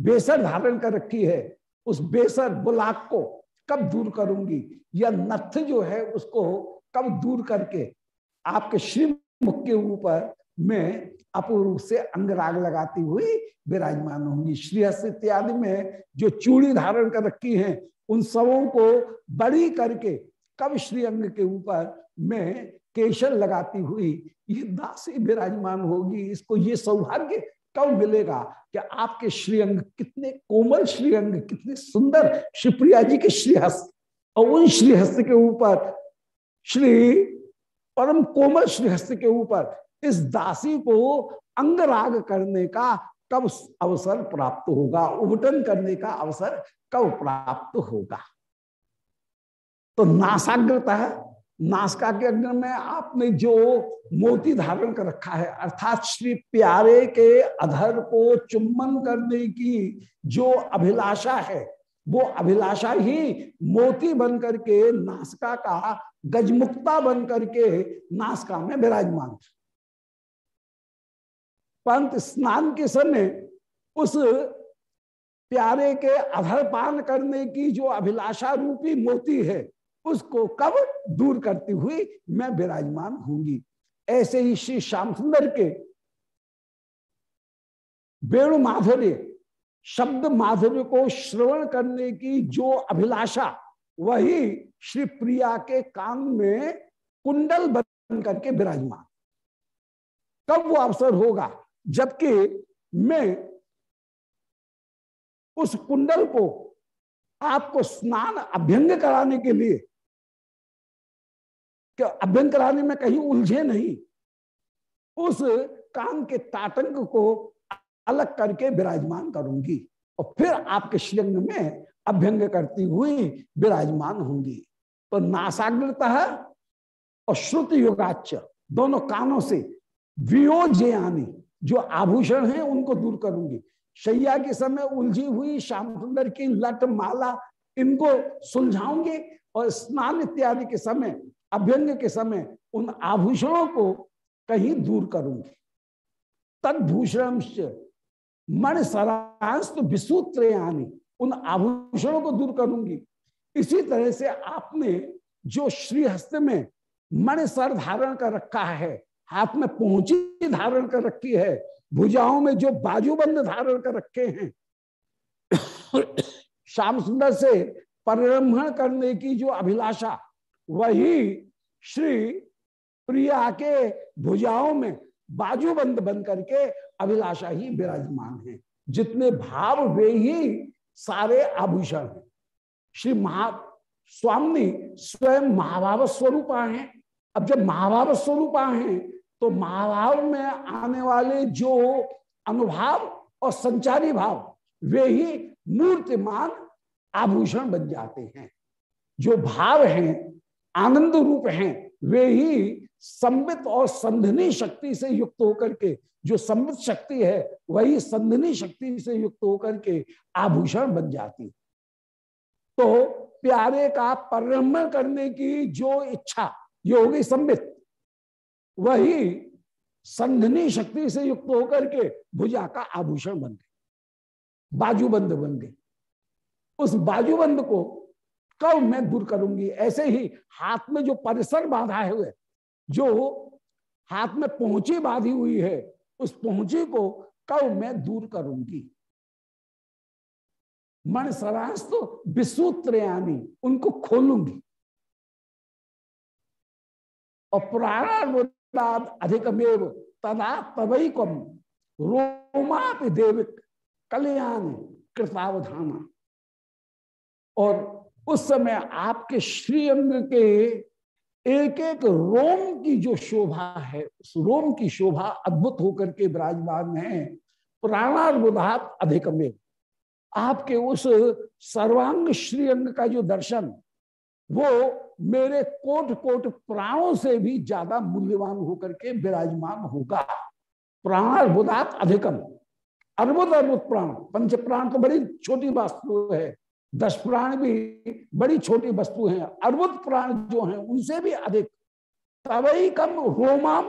बेसर धारण कर रखी है, उस बेसर बुलाक को कब दूर करूँगी? या नथ जो है उसको कब दूर करके? आपके श्री मुख के ऊपर मैं अपूर्व से अंगराग लगाती हुई विराजमान होंगी। श्रीहस्त इत्यादि में जो चूड़ी धारण कर रखी हैं उन सबों को बड़ी करके कब श्री अंग के ऊपर मैं केशर लगाती हुई, ये दासी विराजमान होगी, इसको ये सौभाग्य कब मिलेगा कि आपके श्रीअंग कितने कोमल श्रीअंग कितने सुंदर शिवप्रिया जी के श्रीहस्त और उन श्रीहस्त के ऊपर, श्री परम कोमल श्रीहस्त के ऊपर इस दासी को अंगराग करने का कब अवसर प्राप्त होगा। उबटन करने का अवसर कब प्राप्त होगा? तो नासाग्रता नासका के अग्र में आपने जो मोती धारण कर रखा है, अर्थात श्री प्यारे के अधर को चुम्बन करने की जो अभिलाषा है, वो अभिलाषा ही मोती बन करके नासका का गजमुक्ता बन करके नासका में विराजमान। पंत स्नान के समय उस प्यारे के अधर पान करने की जो अभिलाषा रूपी मोती है, उसको कब दूर करती हुई मैं विराजमान होंगी। ऐसे ही श्री श्याम सुंदर के वेणु माधुर्य, शब्द माधुर्य को श्रवण करने की जो अभिलाषा, वही श्री प्रिया के कान में कुंडल बन करके विराजमान। कब वो अवसर होगा? जबकि मैं उस कुंडल को आपको स्नान अभ्यंग कराने के लिए कि अभ्यंग कराने में कहीं उलझे नहीं, उस काम के ताटंक को अलग करके विराजमान करूँगी और फिर आपके श्रृंग में अभ्यंग करती हुई विराजमान होंगी। तो नासाग्रता और श्रुत युगाच दोनों कानों से वियोजयानी जो आभूषण है उनको दूर करूँगी। शैया के समय उलझी हुई श्याम सुंदर की लट माला इनको सुलझाऊँगे और स्नान इत्यादि के समय, अभ्यंग के समय उन आभूषणों को कहीं दूर करूँगी। तदभूषण मन सरांश तो विसूत्र आनी उन आभूषणों को दूर करूँगी। इसी तरह से आपने जो श्रीहस्त में मन सर धारण कर रखा है हाथ में पहुँची धारण कर रखी है, भुजाओं में जो बाजूबंद धारण कर रखे हैं। श्याम सुंदर से परिरम्भण करने की जो अभिलाषा, वही श्री प्रिया के भुजाओं में बाजूबंद बन करके अभिलाषा ही विराजमान है। जितने भाव वे ही सारे आभूषण हैं। श्री महा स्वामी स्वयं महाभाव स्वरूपा हैं। अब जब महाभाव स्वरूपा हैं तो महाभाव में आने वाले जो अनुभाव और संचारी भाव, वे ही मूर्तिमान आभूषण बन जाते हैं। जो भाव हैं, आनंद रूप हैं, वे ही संबित और संधनी शक्ति से युक्त होकर के, जो संबित शक्ति है, वही संधनी शक्ति से युक्त होकर के आभूषण बन जाती। तो प्यारे का परिरमण करने की जो इच्छा ये होगी संबित वही संघनी शक्ति से युक्त होकर के भुजा का आभूषण बन गई, बाजूबंद बन गई। उस बाजूबंद को कब मैं दूर करूँगी? ऐसे ही हाथ में जो परिसर बांधा है हुए जो हाथ में पहुँची बांधी हुई है, उस पहुँची को कब मैं दूर करूँगी? मन सरांश तो विसूत्रयानी, उनको खोलूँगी। और अधिकमेव तदा तवई कम रोमाप देविक कल्याण कृतावधाना और उस समय आपके श्रीअंग के एक एक रोम की जो शोभा है, उस रोम की शोभा अद्भुत होकर के विराजमान है प्राणार्बुधात अधिक में आपके उस सर्वांग श्रीअंग का जो दर्शन वो मेरे कोट कोट प्राणों से भी ज़्यादा मूल्यवान होकर के विराजमान होगा। प्राणार्बुदात अधिकम। अर्बुद अर्बुद प्राण। पंच प्राण तो बड़ी छोटी वस्तु है। दस प्राण भी बड़ी छोटी वस्तु है। अर्बुद प्राण जो है, उनसे भी अधिक। तवई कम रोमाम,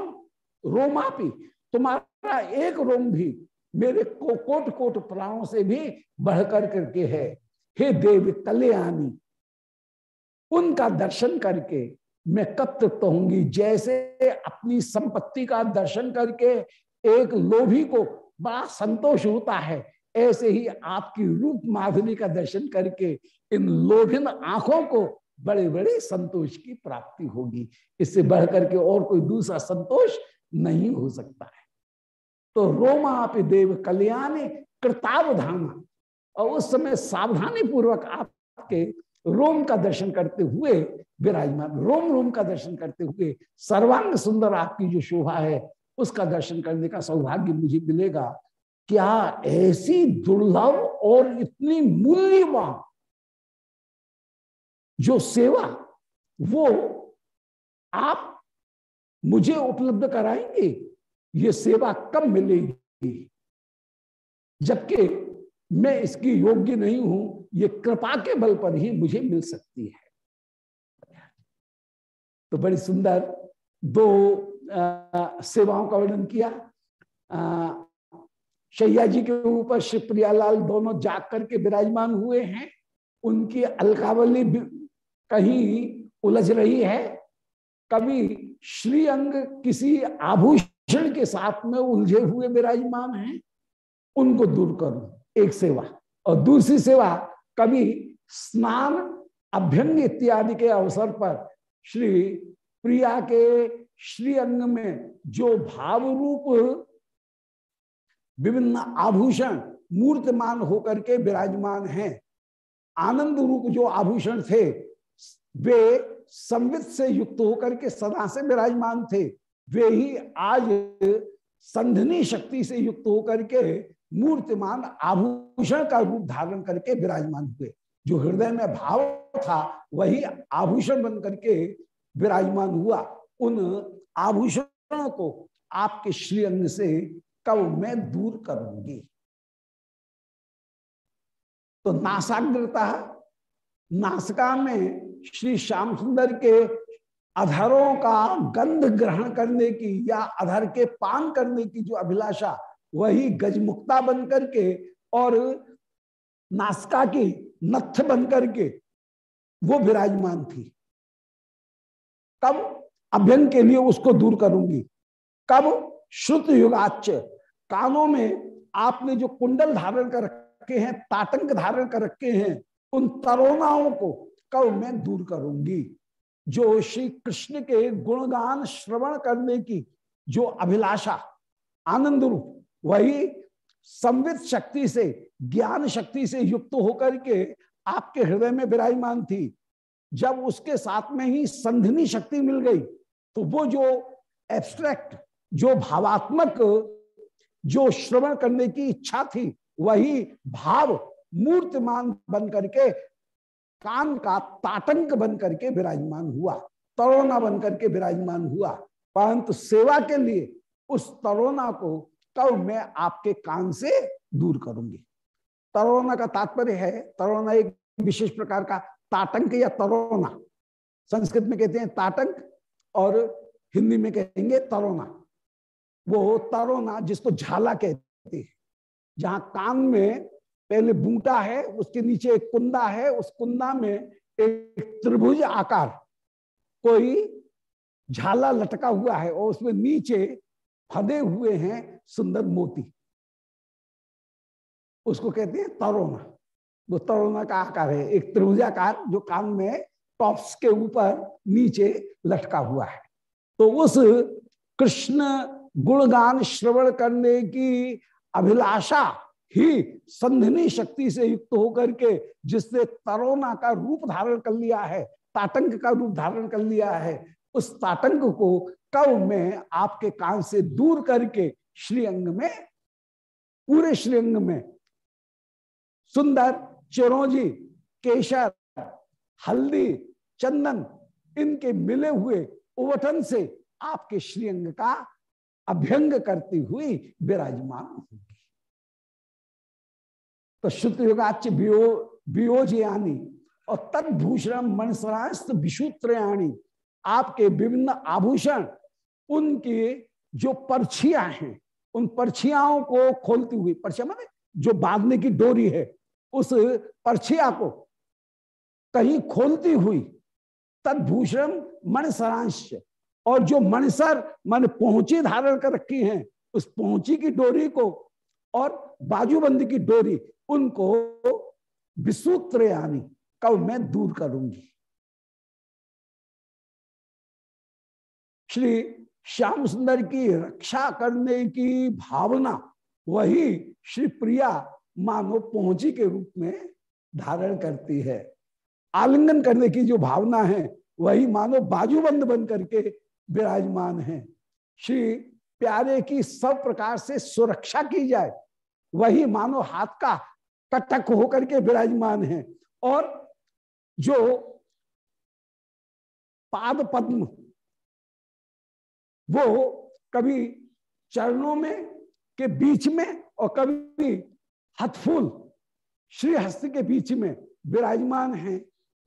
रोमापी। तुम्हारा एक रोम भी मेरे को कोट कोट प्राणों से भी बढ़कर करके है। हे देव कल्याणी उनका दर्शन करके मैं कब तृप्त होंगी जैसे अपनी संपत्ति का दर्शन करके एक लोभी को बड़ा संतोष होता है, ऐसे ही आपकी रूप माधुरी का दर्शन करके इन लोभिन आँखों को बड़े बड़े संतोष की प्राप्ति होगी। इससे बढ़कर के और कोई दूसरा संतोष नहीं हो सकता है। तो रोमा आप देव कल्याण, कृतावधान। और उस समय सावधानी पूर्वक आपके रोम का दर्शन करते हुए विराजमान, रोम रोम का दर्शन करते हुए सर्वांग सुंदर आपकी जो शोभा है, उसका दर्शन करने का सौभाग्य मुझे मिलेगा। क्या ऐसी दुर्लभ और इतनी मूल्यवान जो सेवा वो आप मुझे उपलब्ध कराएँगे? ये सेवा कब मिलेगी? जबकि मैं इसकी योग्य नहीं हूँ। ये कृपा के बल पर ही मुझे मिल सकती है। तो बड़ी सुंदर दो आ, सेवाओं का वर्णन किया। शैया जी के ऊपर श्री प्रियालाल दोनों जाग करके विराजमान हुए हैं। उनकी अलकावली कहीं उलझ रही है। कभी श्रीअंग किसी आभूषण के साथ में उलझे हुए विराजमान हैं। उनको दूर करूँ एक सेवा। और दूसरी सेवा कभी स्नान, अभ्यंग इत्यादि के अवसर पर श्री प्रिया के श्री अंग में जो भाव रूप विभिन्न आभूषण मूर्तमान होकर के विराजमान हैं, आनंद रूप जो आभूषण थे, वे संवित से युक्त होकर के सदा से विराजमान थे। वे ही आज संधनी शक्ति से युक्त होकर के मूर्तिमान आभूषण का रूप धारण करके विराजमान हुए। जो हृदय में भाव था, वही आभूषण बन करके विराजमान हुआ। उन आभूषणों को आपके श्रीअंग से कब मैं दूर करूँगी? तो नासाग्रता, नासका में श्री श्याम सुंदर के अधरों का गंध ग्रहण करने की या अधर के पान करने की जो अभिलाषा वही गजमुक्ता बन करके और नासका की नथ बन करके वो विराजमान थी। कब? अभ्यंग के लिए उसको दूर करूँगी। कब? श्रुत युगाच कानों में आपने जो कुंडल धारण कर रखे हैं ताटंक धारण कर रखे हैं, उन तरोनाओं को कब मैं दूर करूँगी? जो श्री कृष्ण के गुणगान श्रवण करने की जो अभिलाषा, आनंद रूप वही संवित शक्ति से, ज्ञान शक्ति से युक्त होकर के आपके हृदय में विराजमान थी। जब उसके साथ में ही संधनी शक्ति मिल गई तो वो जो एब्स्ट्रैक्ट जो भावात्मक, जो श्रवण करने की इच्छा थी, वही भाव मूर्तिमान बन करके कान का ताटंक बन करके विराजमान हुआ, तरोना बन करके विराजमान हुआ। परंतु सेवा के लिए उस तरोना को कब मैं आपके कान से दूर करूँगी। तरोना का तात्पर्य है, तरोना एक विशेष प्रकार का ताटंक या तरोना। संस्कृत में कहते हैं ताटंक और हिंदी में कहेंगे तरोना। वो तरोना जिसको झाला कहते हैं। जहाँ कान में पहले बूटा है, उसके नीचे एक कुंदा है, उस कुंदा में एक त्रिभुज आकार। कोई झाला लटका हुआ है और उसमें नीचे फदे हुए हैं सुंदर मोती। उसको कहते हैं तरोना। वो तरोना का आकार है, एक त्रिभुजाकार जो कान में टॉप्स के ऊपर नीचे लटका हुआ है। तो उस कृष्ण गुणगान श्रवण करने की अभिलाषा ही संधनी शक्ति से युक्त होकर के जिसने तरोना का रूप धारण कर लिया है ताटंक का रूप धारण कर लिया है, उस ताटंक को कब मैं आपके कान से दूर करके श्रीअंग में, पूरे श्रीअंग में, सुंदर, चिरोजी, केशर, हल्दी, चंदन, इनके मिले हुए उवटन से आपके श्रीअंग का अभ्यंग करती हुई विराजमान होगी। तो शुद्ध युगाच वियोजयानी और तदभूषण मनसरास्त विशूत्रयाणी आपके विभिन्न आभूषण उनके जो पर्चियाँ हैं, उन पर्चियाओं को खोलती हुई, पर्चिया माने जो बांधने की डोरी है, उस पर्चिया को कहीं खोलती हुई, तदभूषण मन सरांश और जो मणसर मन पहुँची धारण कर रखी हैं, उस पहुँची की डोरी को और बाजूबंदी की डोरी, उनको विसूत्र यानी कब मैं दूर करूँगी। श्री श्याम सुंदर की रक्षा करने की भावना वही श्री प्रिया मानो पहुँची के रूप में धारण करती है। आलिंगन करने की जो भावना है, वही मानो बाजूबंद बन करके विराजमान है। श्री प्यारे की सब प्रकार से सुरक्षा की जाए, वही मानो हाथ का कटक होकर के विराजमान है। और जो पाद पद्म वो कभी चरणों में, के बीच में और कभी हथफूल, श्री हस्त के बीच में विराजमान है।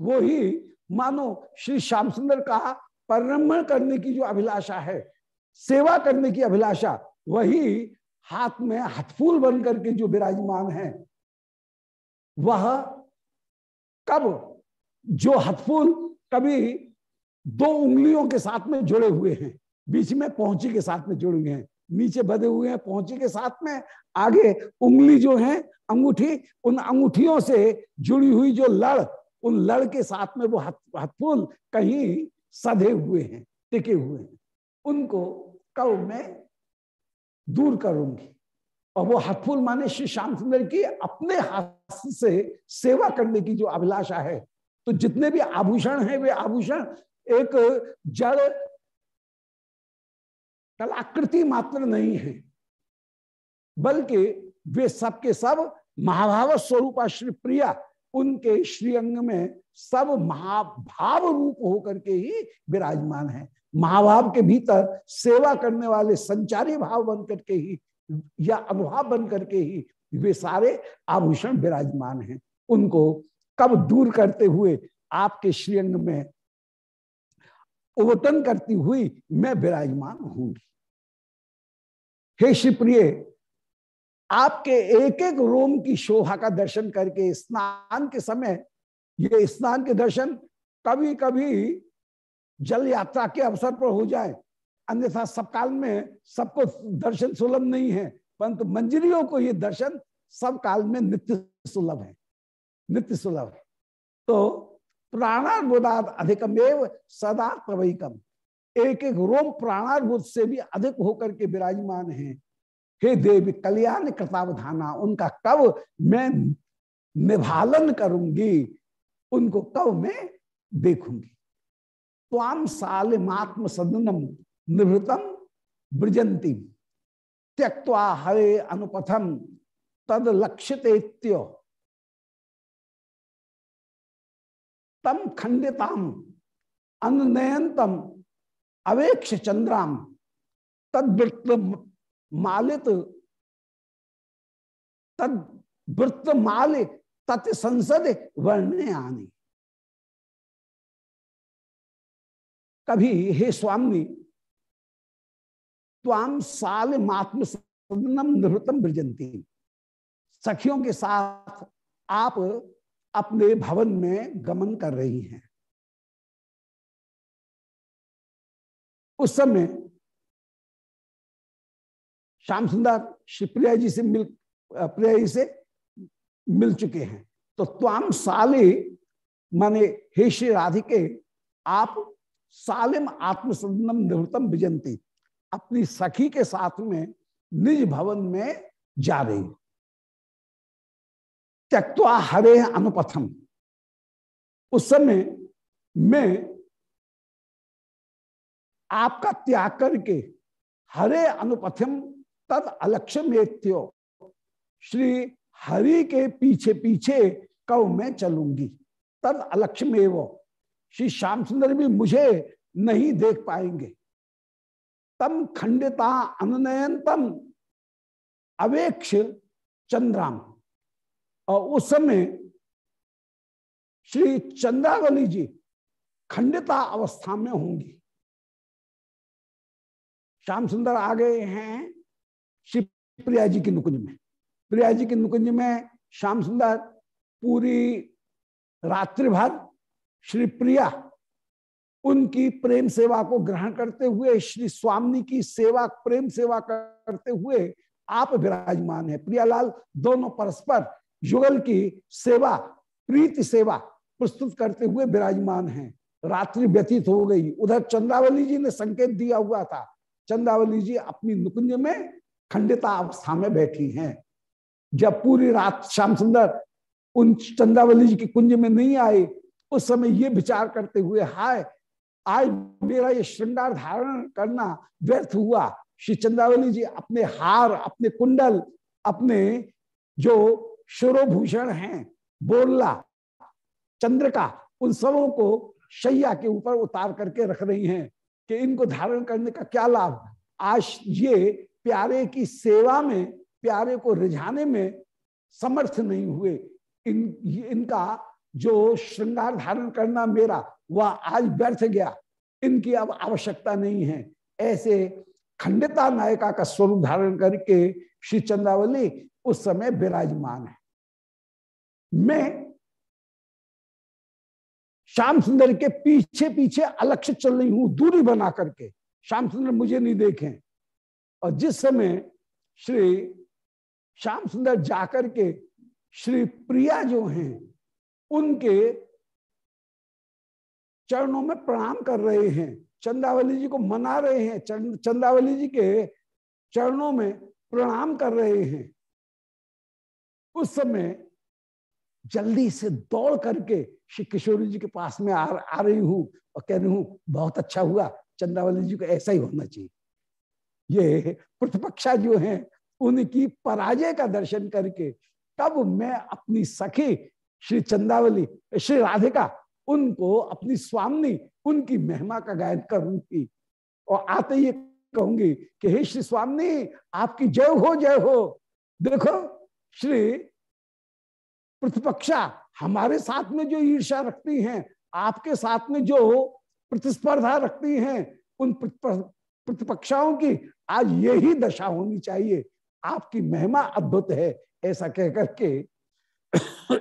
वो ही, मानो श्री श्याम सुंदर का परिरमण करने की जो अभिलाषा है, सेवा करने की अभिलाषा, वही हाथ में हथफूल बन करके जो विराजमान है, वह कब जो हथफूल कभी दो उंगलियों के साथ में जुड़े हुए हैं बीच में पहुँची के साथ में जुड़े हुए हैं। नीचे बधे हुए हैं, पहुँची के साथ में आगे उंगली जो है, अंगूठी, उन अंगूठियों से जुड़ी हुई जो लड़, उन लड़ के साथ में वो हथफूल कहीं सधे हुए हैं, टिके हुए हैं। उनको कब मैं दूर करूँगी। और वो हथफूल माने श्री श्याम सुंदर की अपने हाथ से सेवा करने की जो अभिलाषा है। तो जितने भी आभूषण हैं, वे आभूषण एक जड़ कलाकृति मात्र नहीं है, बल्कि वे सब के सब महाभाव स्वरूप श्री प्रिया, उनके श्रीअंग में सब महाभाव रूप होकर के ही विराजमान है। महाभाव के भीतर सेवा करने वाले संचारी भाव बन करके ही, या अनुभाव बन करके ही वे सारे आभूषण विराजमान हैं। उनको कब दूर करते हुए आपके श्रीअंग में उवतन करती हुई मैं विराजमान होंगी हे शिवप्रिय, आपके एक एक रोम की शोभा का दर्शन करके, स्नान के समय, ये स्नान के दर्शन कभी कभी जल यात्रा के अवसर पर हो जाए। अन्यथा सबकाल में सबको दर्शन सुलभ नहीं है, परंतु मंजरियों को ये दर्शन सब काल में नित्य सुलभ है। नित्य सुलभ है। तो प्राणार्बुदाद अधिकमेव सदा प्रवैकम एक एक रोम प्राणार्बुद से भी अधिक होकर के विराजमान है। हे देवी कल्याण कृतावधाना उनका कब मैं निभालन करूँगी, उनको कब मैं देखूँगी। त्वाम साल मात्म सदनम निवृतम ब्रजंती त्यक्वा हरे अनुपथम, तद लक्ष्यतेत्य तम खंडिताम अनयनतम अवेक्ष चंद्राम, तदवृत्त मालित तद वृत्त माल तत् संसद वर्णे आनी कभी हे स्वामी त्वाम साल मात्म सदनम निवृतम ब्रजंती सखियों के साथ आप अपने भवन में गमन कर रही हैं। उस समय श्याम सुंदर शिवप्रिया जी से मिल, प्रिया जी से मिल चुके हैं। तो त्वाम साले माने, हे श्री राधिके, आप सालिम आत्मसदनम निवृतम विजंती अपनी सखी के साथ में निज भवन में जा रही त्यक्वा हरे अनुपथम। उस समय मैं आपका त्याग करके हरे अनुपथम तद अलक्ष्य श्री हरि के पीछे पीछे कव मैं चलूँगी, तद अलक्ष्य वो श्री श्याम सुंदर भी मुझे नहीं देख पाएँगे। तम खंडिता अनुनयन तम अवेक्ष चंद्राम। और उस समय श्री चंद्रावली जी खंडिता अवस्था में होंगी। श्याम सुंदर आ गए हैं श्री प्रिया जी के नुकुंज में। प्रिया जी के नुकुंज में श्याम सुंदर पूरी रात्रि भर श्री प्रिया उनकी प्रेम सेवा को ग्रहण करते हुए, श्री स्वामी की सेवा, प्रेम सेवा करते हुए आप विराजमान है। प्रियालाल, दोनों परस्पर युगल की सेवा, प्रीति सेवा प्रस्तुत करते हुए विराजमान हैं। रात्रि व्यतीत हो गई। उधर चंद्रावली जी ने संकेत दिया हुआ था। चंद्रावली जी अपनी नुकुंज में खंडिता अवस्था में बैठी हैं। जब पूरी रात श्याम सुंदर उन चंद्रावली जी की कुंज में नहीं आए, उस समय ये विचार करते हुए, हाय, आज मेरा ये श्रृंगार धारण करना व्यर्थ हुआ। श्री चंद्रावली जी अपने हार, अपने कुंडल, अपने जो शिरोभूषण हैं, बोरला चंद्र का उन सबों को शैया के ऊपर उतार करके रख रही हैं कि इनको धारण करने का क्या लाभ? आज ये प्यारे की सेवा में, प्यारे को रिझाने में समर्थ नहीं हुए। इन इनका जो श्रृंगार धारण करना मेरा, वह आज व्यर्थ गया। इनकी अब आवश्यकता नहीं है। ऐसे खंडिता नायिका का स्वरूप धारण करके श्री चंद्रावली उस समय विराजमान है। मैं श्याम सुंदर के पीछे पीछे अलक्ष्य चल रही हूँ, दूरी बना करके। श्याम सुंदर मुझे नहीं देखें। और जिस समय श्री श्याम सुंदर जाकर के श्री प्रिया जो हैं, उनके चरणों में प्रणाम कर रहे हैं, चंदावली जी को मना रहे हैं चंदावली जी के चरणों में प्रणाम कर रहे हैं, उस समय जल्दी से दौड़ करके श्री किशोरी जी के पास में आ, आ रही हूँ और कह रही हूँ बहुत अच्छा हुआ चंदावली जी को ऐसा ही होना चाहिए। ये प्रतिपक्षा जो है उनकी पराजय का दर्शन करके तब मैं अपनी सखी श्री चंदावली श्री राधिका उनको अपनी स्वामी उनकी महिमा का गायन करूँगी। और आते ही कहूँगी कि हे श्री स्वामी आपकी जय हो जय हो। देखो श्री प्रतिपक्षा हमारे साथ में जो ईर्षा रखती हैं, आपके साथ में जो प्रतिस्पर्धा रखती हैं, उन प्रतिपक्षाओं की आज यही दशा होनी चाहिए। आपकी महिमा अद्भुत है, ऐसा कहकर के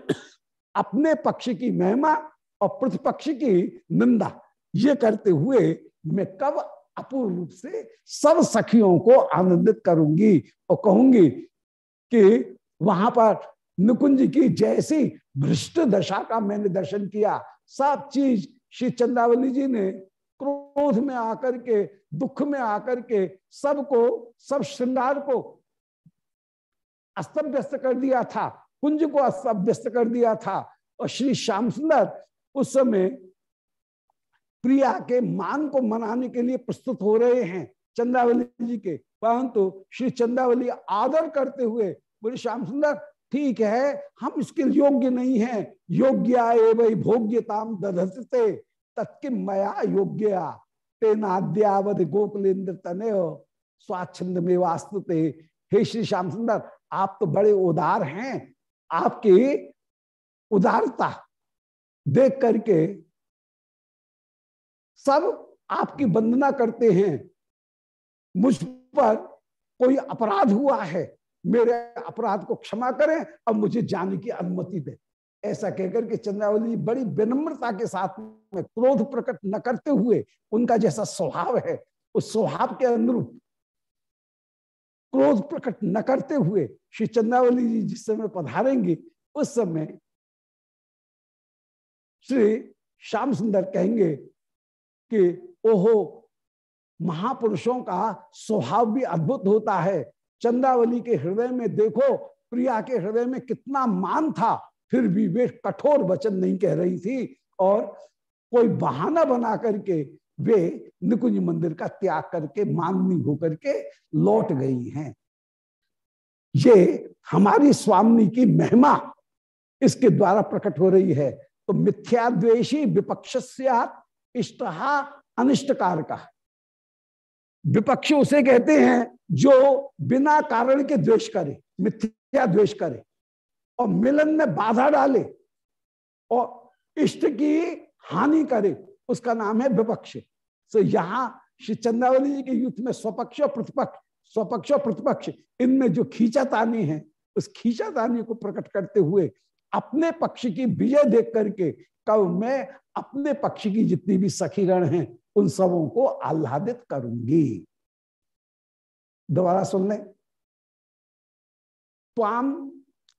अपने पक्ष की महिमा और प्रतिपक्ष की निंदा ये करते हुए मैं कब अपूर्ण रूप से सब सखियों को आनंदित करूँगी और कहूँगी कि वहाँ पर निकुंज की जैसी भ्रष्ट दशा का मैंने दर्शन किया। सब चीज़ श्री चंद्रावली जी ने क्रोध में आकर के, दुख में आकर के सबको, सब श्रृंगार को अस्त व्यस्त कर दिया था, कुंज को अस्त व्यस्त कर दिया था। और श्री श्याम सुंदर उस समय प्रिया के मान को मनाने के लिए प्रस्तुत हो रहे हैं चंद्रावली जी के। परंतु श्री चंद्रावली आदर करते हुए बोले, श्याम सुंदर ठीक है, हम इसके योग्य नहीं है। योग्य वही भोग्यताम दधते तत्किम मया योग्य तेनाद्यावध गोकुलेन्द्र तने स्वाच्छंद में वास्तुते हे श्री श्याम सुंदर, आप तो बड़े उदार हैं। आपकी उदारता देख करके सब आपकी वंदना करते हैं। मुझ पर कोई अपराध हुआ है? मेरे अपराध को क्षमा करें अब मुझे जाने की अनुमति दे। ऐसा कहकर के चंद्रावली बड़ी विनम्रता के साथ में क्रोध प्रकट न करते हुए उनका जैसा स्वभाव है, उस स्वभाव के अनुरूप क्रोध प्रकट न करते हुए श्री चंद्रावली जी जिस समय पधारेंगे, उस समय श्री श्याम सुंदर कहेंगे कि, ओहो, महापुरुषों का स्वभाव भी अद्भुत होता है। चंद्रावली के हृदय में देखो, प्रिया के हृदय में कितना मान था, फिर भी वे कठोर वचन नहीं कह रही थी। और कोई बहाना बना करके वे निकुंज मंदिर का त्याग करके माननी होकर के लौट गई हैं। ये हमारी स्वामी की महिमा इसके द्वारा प्रकट हो रही है। तो मिथ्याद्वेशी विपक्ष इष्ट अनिष्टकार का विपक्ष उसे कहते हैं, जो बिना कारण के द्वेष करे, मिथ्या द्वेष करे और मिलन में बाधा डाले और इष्ट की हानि करे, उसका नाम है विपक्ष। तो यहाँ श्री चंद्रावली जी के युद्ध में स्वपक्ष और प्रतिपक्ष, स्वपक्ष और प्रतिपक्ष, इनमें जो खींचातानी है, उस खींचातानी को प्रकट करते हुए अपने पक्ष की विजय देख करके कब मैं अपने पक्ष की जितनी भी सखीगण हैं उन सबों को आह्लादित करूँगी। दोबारा सुन लें। त्वाम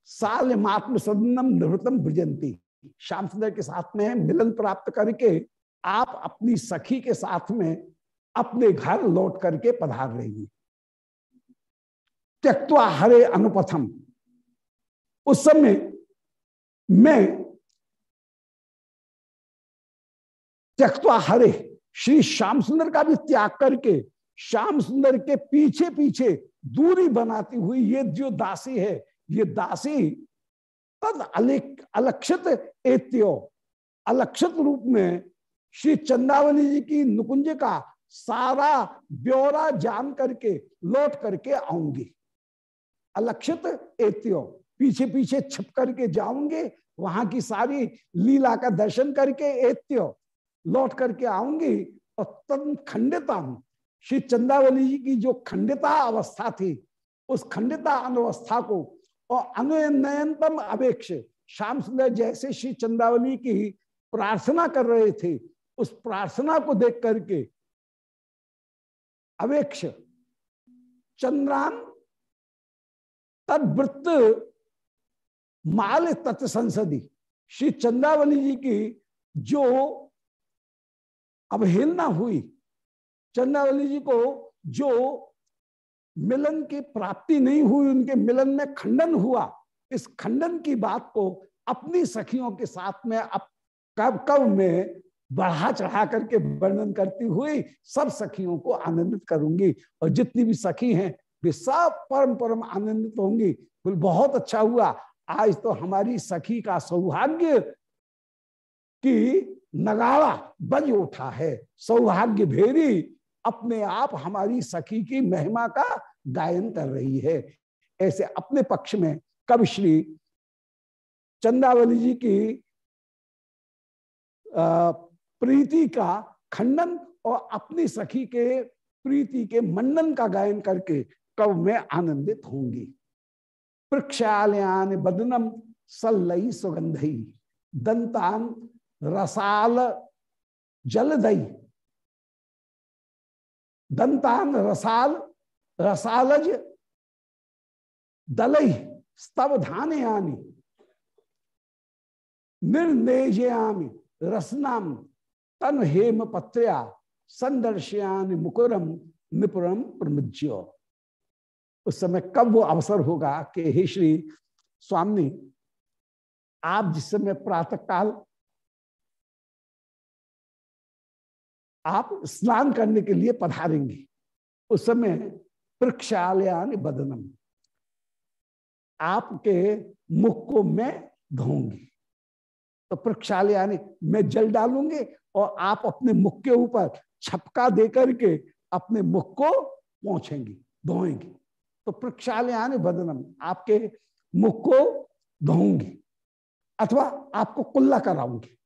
साल मात्म सदनम निवृतम भुजंती। श्याम सुंदर के साथ में मिलन प्राप्त करके आप अपनी सखी के साथ में अपने घर लौट करके पधार रही त्यक्वा हरे अनुपथम। उस समय मैं त्यक्वा हरे श्री श्याम सुंदर का भी त्याग करके, श्याम सुंदर के पीछे पीछे दूरी बनाती हुई ये जो दासी है, ये दासी तद अलिक अलक्षित एत्यो। अलक्षित रूप में श्री चंदावली जी की नुकुंज का सारा ब्यौरा जान करके, लौट करके आऊँगी। अलक्षित एत्यो पीछे पीछे छिप करके जाऊँगे, वहाँ की सारी लीला का दर्शन करके एत्यो। लौट करके आऊँगी और तन खंडिता श्री चंदावली जी की जो खंडिता अवस्था थी, उस खंडिता अनवस्था को और अनुनयनतम अपेक्ष श्याम सुंदर जैसे श्री चंदावली की प्रार्थना कर रहे थे, उस प्रार्थना को देख करके अवेक्ष चंद्रान तदवृत्त माल तत्व संसदी श्री चंदावली जी की जो अवहेलना हुई। चंदावली जी को जो मिलन की प्राप्ति नहीं हुई, उनके मिलन में खंडन हुआ। इस खंडन की बात को अपनी सखियों के साथ में अब कब कब में बढ़ा चढ़ा करके वर्णन करती हुई सब सखियों को आनंदित करूँगी और जितनी भी सखी हैं, वे सब परम परम आनंदित होंगी। बोल, बहुत अच्छा हुआ। आज तो हमारी सखी का सौभाग्य की नगाड़ा, बज उठा है। सौभाग्य भेरी, अपने आप हमारी सखी की महिमा का गायन कर रही है। ऐसे अपने पक्ष में कब श्री चंदावली जी की प्रीति का खंडन और अपनी सखी के प्रीति के मंडन का गायन करके कव में आनंदित होंगी। प्रक्षालयान बदनम सल्लई सुगंधई, दंतान रसाल जलदई। दंतान रसाल, रसालज दलई स्तव धानयानी निर्नेजयामी, रसनाम, तन हेम पत्र्या, संदर्शयान मुकुरम निपुरम प्रमुज्य। उस समय कब वो अवसर होगा कि हे श्री स्वामी, आप जिस समय प्रातः काल आप स्नान करने के लिए पधारेंगे। उस समय प्रक्षालयान बदनम। आपके मुख को मैं धोऊँगी। तो प्रक्षालयानी मैं जल डालूँगी और आप अपने मुख के ऊपर छपका दे करके अपने मुख को पहुंचेंगी धोएँगी। तो प्रक्षालयान बदनम, आपके मुख को धोऊँगी अथवा आपको कुल्ला कराऊँगी।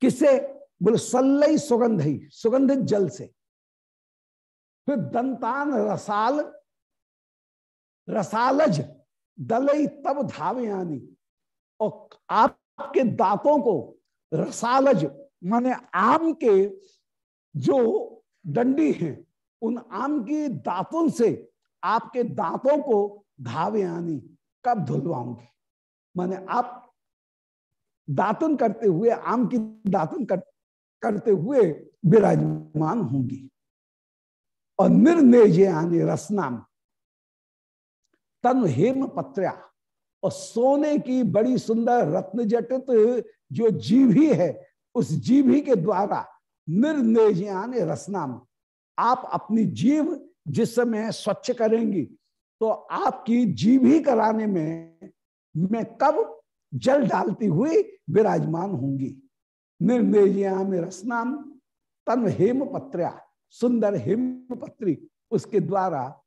किससे बोले सल्लई सुगंध ही सुगंधित जल से। फिर दंतान रसाल रसालज दलई तब धावयानी और आपके दांतों को रसालज माने आम के जो डंडी है उन आम की दांतों से आपके दांतों को धावे आनी कब धुलवाऊँगी? माने आप दातुन करते हुए आम की दातुन कर, करते हुए विराजमान होंगी। और निर्णय आने रसनाम। तन हेम पत्र्या। और सोने की बड़ी सुंदर रत्न जटित जो जीभी है उस जीवी के द्वारा निर्णय रसनाम। आप अपनी जीव जिस समय स्वच्छ करेंगी तो आपकी जीभी कराने में मैं कब जल डालती हुई विराजमान होंगी। निर्णय रसनाम। तन हेम पत्र्या सुंदर हेम पत्री उसके द्वारा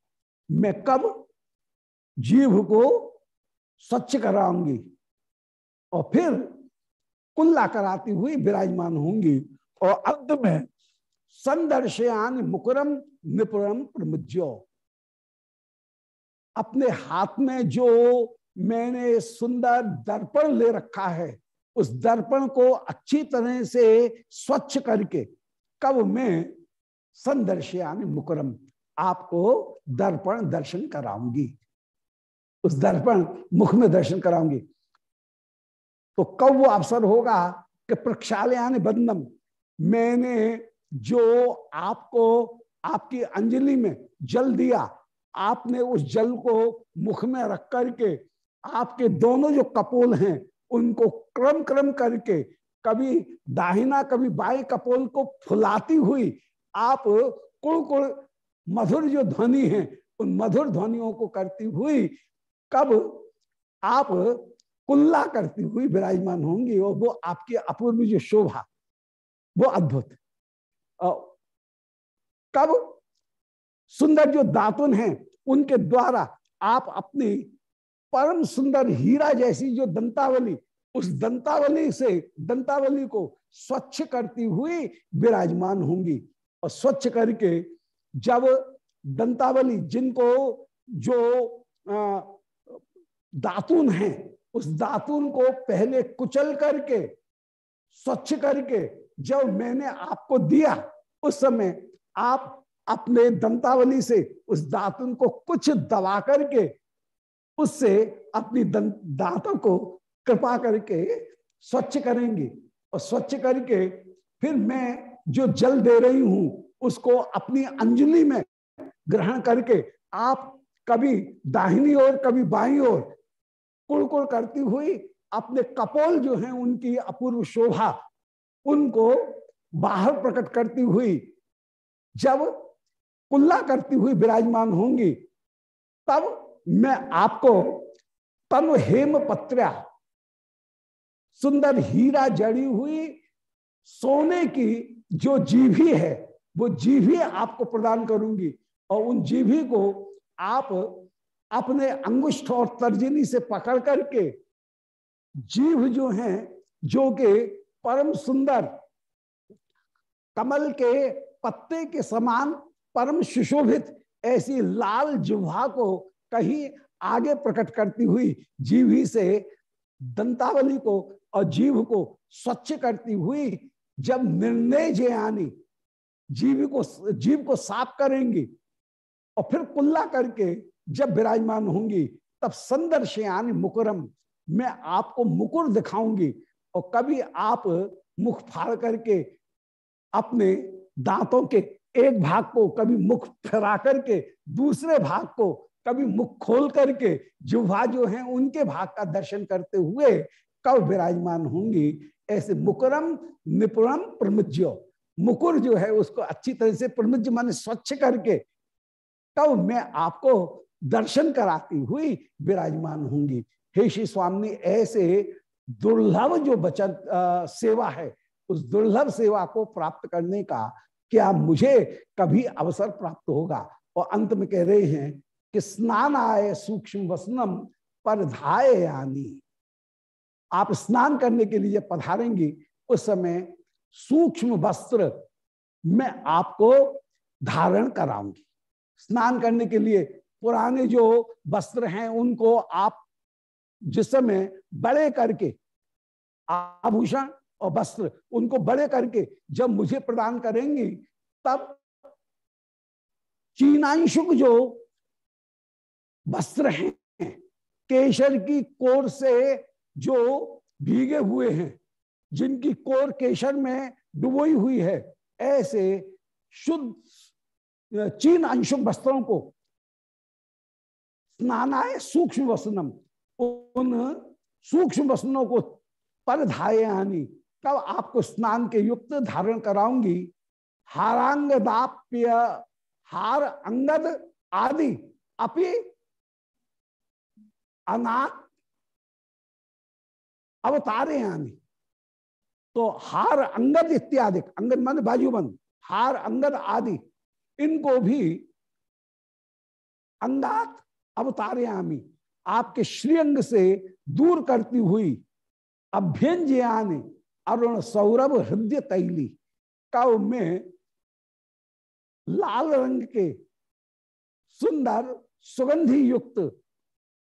मैं कब जीव को स्वच्छ कराऊँगी? और फिर कुल्ला कराती हुई विराजमान होंगी। और अंत में संदर्शयान मुकुरम निपुरम प्रमुज्यो। अपने हाथ में जो मैंने सुंदर दर्पण ले रखा है उस दर्पण को अच्छी तरह से स्वच्छ करके कब मैं संदर्शयान मुकुरम, आपको दर्पण दर्शन कराऊँगी। उस दर्पण मुख में दर्शन कराऊँगी। तो कब वो अवसर होगा कि प्रक्षालयान बंदम मैंने जो आपको, आपकी अंजलि में जल दिया, आपने उस जल को मुख में रख करके आपके दोनों जो कपोल हैं उनको क्रम क्रम करके कभी दाहिना, कभी बाएँ कपोल को फुलाती हुई आप कुड़ कुड़ मधुर जो ध्वनि है, उन मधुर ध्वनियों को करती हुई कब आप कुल्ला करती हुई विराजमान होंगी, और वो आपकी अपूर्व जो शोभा, वो अद्भुत। कब सुंदर जो दातुन हैं, उनके द्वारा आप अपनी परम सुंदर हीरा जैसी जो दंतावली, उस दंतावली से, दंतावली को स्वच्छ करती हुई विराजमान होंगी। और स्वच्छ करके जब दंतावली जिनको जो दातुन है, उस दातुन को पहले कुचल करके, स्वच्छ करके जब मैंने आपको दिया, उस समय आप अपने दंतावली से उस दातुन को कुछ दबा करके उससे अपनी दांतों को कृपा करके स्वच्छ करेंगे। और स्वच्छ करके फिर मैं जो जल दे रही हूँ, उसको अपनी अंजलि में ग्रहण करके आप कभी दाहिनी ओर, कभी बाई ओर कुड़कुड़ करती हुई अपने कपोल जो हैं, उनकी अपूर्व शोभा, उनको बाहर प्रकट करती हुई, जब कुल्ला करती हुई विराजमान होंगी, तब मैं आपको तनु हेम पत्र्या, सुंदर हीरा जड़ी हुई सोने की जो जीभी है, वो जीभी आपको प्रदान करूँगी और उन जीभी को आप अपने अंगुष्ठ और तर्जनी से पकड़ करके जीव जो है, जो कि परम सुंदर, कमल के पत्ते के समान परम सुशोभित ऐसी लाल जुहा को कहीं आगे प्रकट करती हुई जीवी से दंतावली को और जीव को स्वच्छ करती हुई जब निर्णय जयानी जीव को जीव को साफ़ करेंगी और फिर कुल्ला करके जब विराजमान होंगी, तब संदर्शयानी मुकुरम, मैं आपको मुकुर दिखाऊँगी और कभी आप मुख फाड़ करके अपने दांतों के एक भाग को कभी मुख फिरा करके दूसरे भाग को कभी मुख खोल करके जुहा जो है उनके भाग का दर्शन करते हुए कब विराजमान होंगी? ऐसे मुकुरम निपुणम प्रमुज्यो। मुकुर जो है उसको अच्छी तरह से प्रमुज माने स्वच्छ करके कब मैं आपको दर्शन कराती हुई विराजमान होंगी? हे श्री स्वामी, ऐसे दुर्लभ जो बचत सेवा है, उस दुर्लभ सेवा को प्राप्त करने का क्या मुझे कभी अवसर प्राप्त होगा? और अंत में कह रहे हैं कि स्नान आए सूक्ष्म वसनम पर धाए यानी। आप स्नान करने के लिए पधारेंगी, उस समय सूक्ष्म वस्त्र मैं आपको धारण कराऊँगी। स्नान करने के लिए पुराने जो वस्त्र हैं, उनको आप जिस समय बड़े करके, आभूषण और वस्त्र उनको बड़े करके जब मुझे प्रदान करेंगी, तब चीनांशुक जो वस्त्र हैं। केशर की कोर से जो भीगे हुए हैं, जिनकी कोर केशर में डुबोई हुई है, ऐसे शुद्ध चीन अंशुक वस्त्रों को स्नानाय सूक्ष्म वसनम, उन सूक्ष्म वसनों को परधाए आनी तब आपको स्नान के युक्त धारण कराऊँगी। हारांग दाप्य हार, अंगद आदि अपि अनाथ। अवतारे आनी तो हार, अंगद इत्यादि, अंगद मान बाजूबंद हार, अंगद आदि, इनको भी अंगात अवतारे आमी आपके श्रीअंग से दूर करती हुई अभ्यंजयान अरुण सौरभ हृदय तैली। कव में लाल रंग के सुंदर सुगंधि युक्त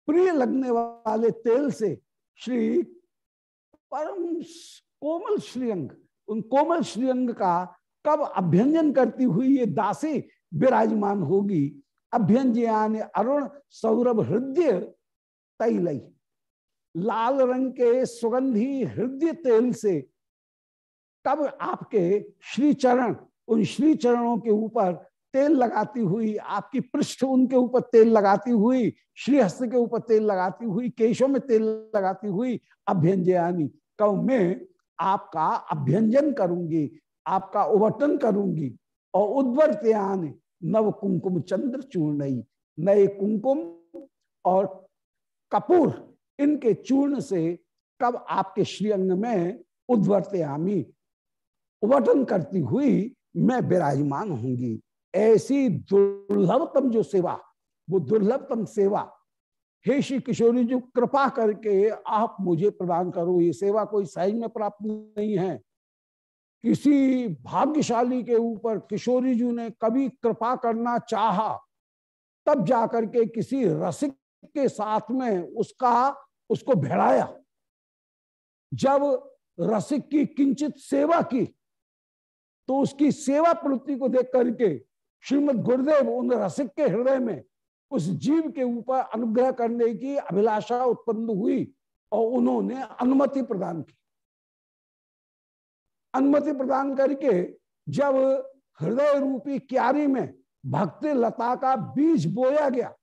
प्रिय लगने वाले तेल से श्री परम कोमल श्रीअंग, उन कोमल श्रीअंग का कब अभ्यंजन करती हुई ये दासी विराजमान होगी? अभ्यंजयान अरुण सौरभ हृदय तैलई लाल रंग के सुगंधी हृदय तेल से कब आपके श्री चरण उन श्री चरणों के ऊपर तेल लगाती हुई, आपकी पृष्ठ उनके ऊपर तेल लगाती हुई, श्रीहस्त के ऊपर तेल लगाती हुई, केशों में तेल लगाती हुई अभ्यंजयानी कव में आपका अभ्यंजन करूँगी, आपका उवटन करूँगी, और उद्वर्त्यान नव कुंकुम चंद्र चूर्ण नए कुंकुम और कपूर, इनके चूर्ण से कब आपके श्रीअंग में उद्वर्त्यामी। उवटन करती हुई मैं विराजमान होंगी। ऐसी दुर्लभतम जो सेवा, वो दुर्लभतम सेवा। हे श्री किशोरी जी, कृपा करके आप मुझे प्रदान करो। ये सेवा कोई सहज में प्राप्त नहीं है। किसी भाग्यशाली के ऊपर किशोरी जी ने कभी कृपा करना चाहा, तब जाकर के किसी रसिक के साथ में उसका, उसको भिड़ाया। जब रसिक की किंचित सेवा की तो उसकी सेवा प्रवृत्ति को देख करके श्रीमद गुरुदेव उन रसिक के हृदय में उस जीव के ऊपर अनुग्रह करने की अभिलाषा उत्पन्न हुई और उन्होंने अनुमति प्रदान की। अनुमति प्रदान करके जब हृदय रूपी क्यारी में भक्ति लता का बीज बोया गया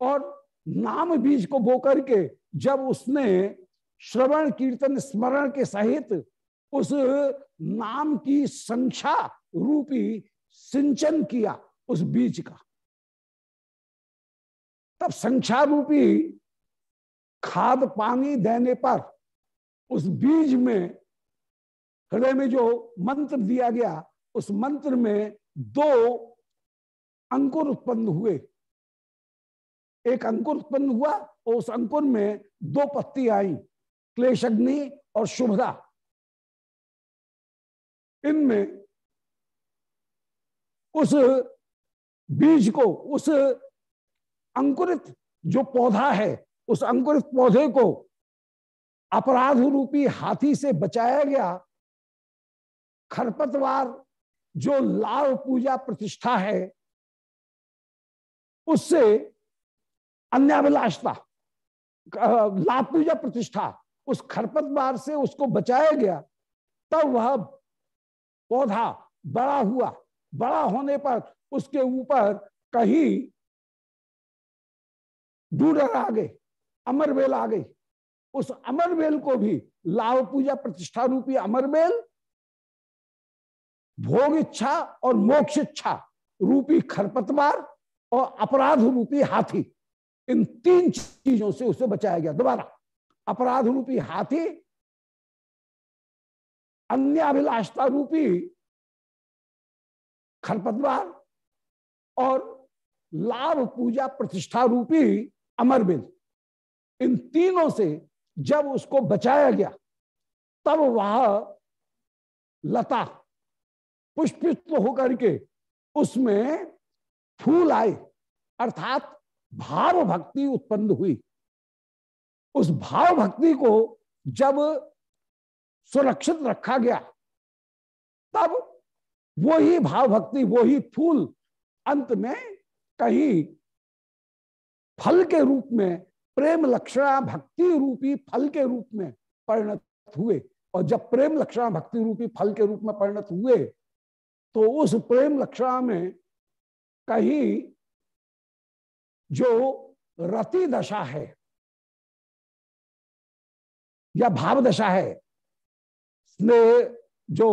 और नाम बीज को बो करके जब उसने श्रवण, कीर्तन, स्मरण के सहित उस नाम की संख्या रूपी सिंचन किया उस बीज का। तब संख्या रूपी खाद पानी देने पर उस बीज में, हृदय में जो मंत्र दिया गया, उस मंत्र में दो अंकुर उत्पन्न हुए। एक अंकुर उत्पन्न हुआ और उस अंकुर में दो पत्ती आई क्लेश अग्नि और शुभदा इनमें उस बीज को, उस अंकुरित जो पौधा है, उस अंकुरित पौधे को अपराध रूपी हाथी से बचाया गया खरपतवार जो लाभ पूजा प्रतिष्ठा है, उससे अन्याभिलाषता लाभ पूजा प्रतिष्ठा उस खरपतवार से उसको बचाया गया, तब वह पौधा बड़ा हुआ। बड़ा होने पर उसके ऊपर कहीं डूडर आ गए अमरबेल आ गई। उस अमरबेल को भी लाभ पूजा प्रतिष्ठा रूपी अमरबेल भोग इच्छा और मोक्ष इच्छा रूपी खरपतवार और अपराध रूपी हाथी, इन तीन चीज़ों से उसे बचाया गया। दोबारा, अपराध रूपी हाथी अन्य अभिलाषता रूपी खरपतवार और लाभ पूजा प्रतिष्ठा रूपी अमरबिल इन तीनों से जब उसको बचाया गया, तब वह लता पुष्पित होकर के उसमें फूल आए, अर्थात भाव भक्ति उत्पन्न हुई। उस भाव भक्ति को जब सुरक्षित रखा गया, तब वो ही भाव भक्ति वो ही फूल अंत में कहीं फल के रूप में, प्रेम लक्षणा भक्ति रूपी फल के रूप में परिणत हुए। और जब प्रेम लक्षणा भक्ति रूपी फल के रूप में परिणत हुए तो उस प्रेम लक्षणा में कहीं जो रति दशा है या भाव दशा है, स्नेह जो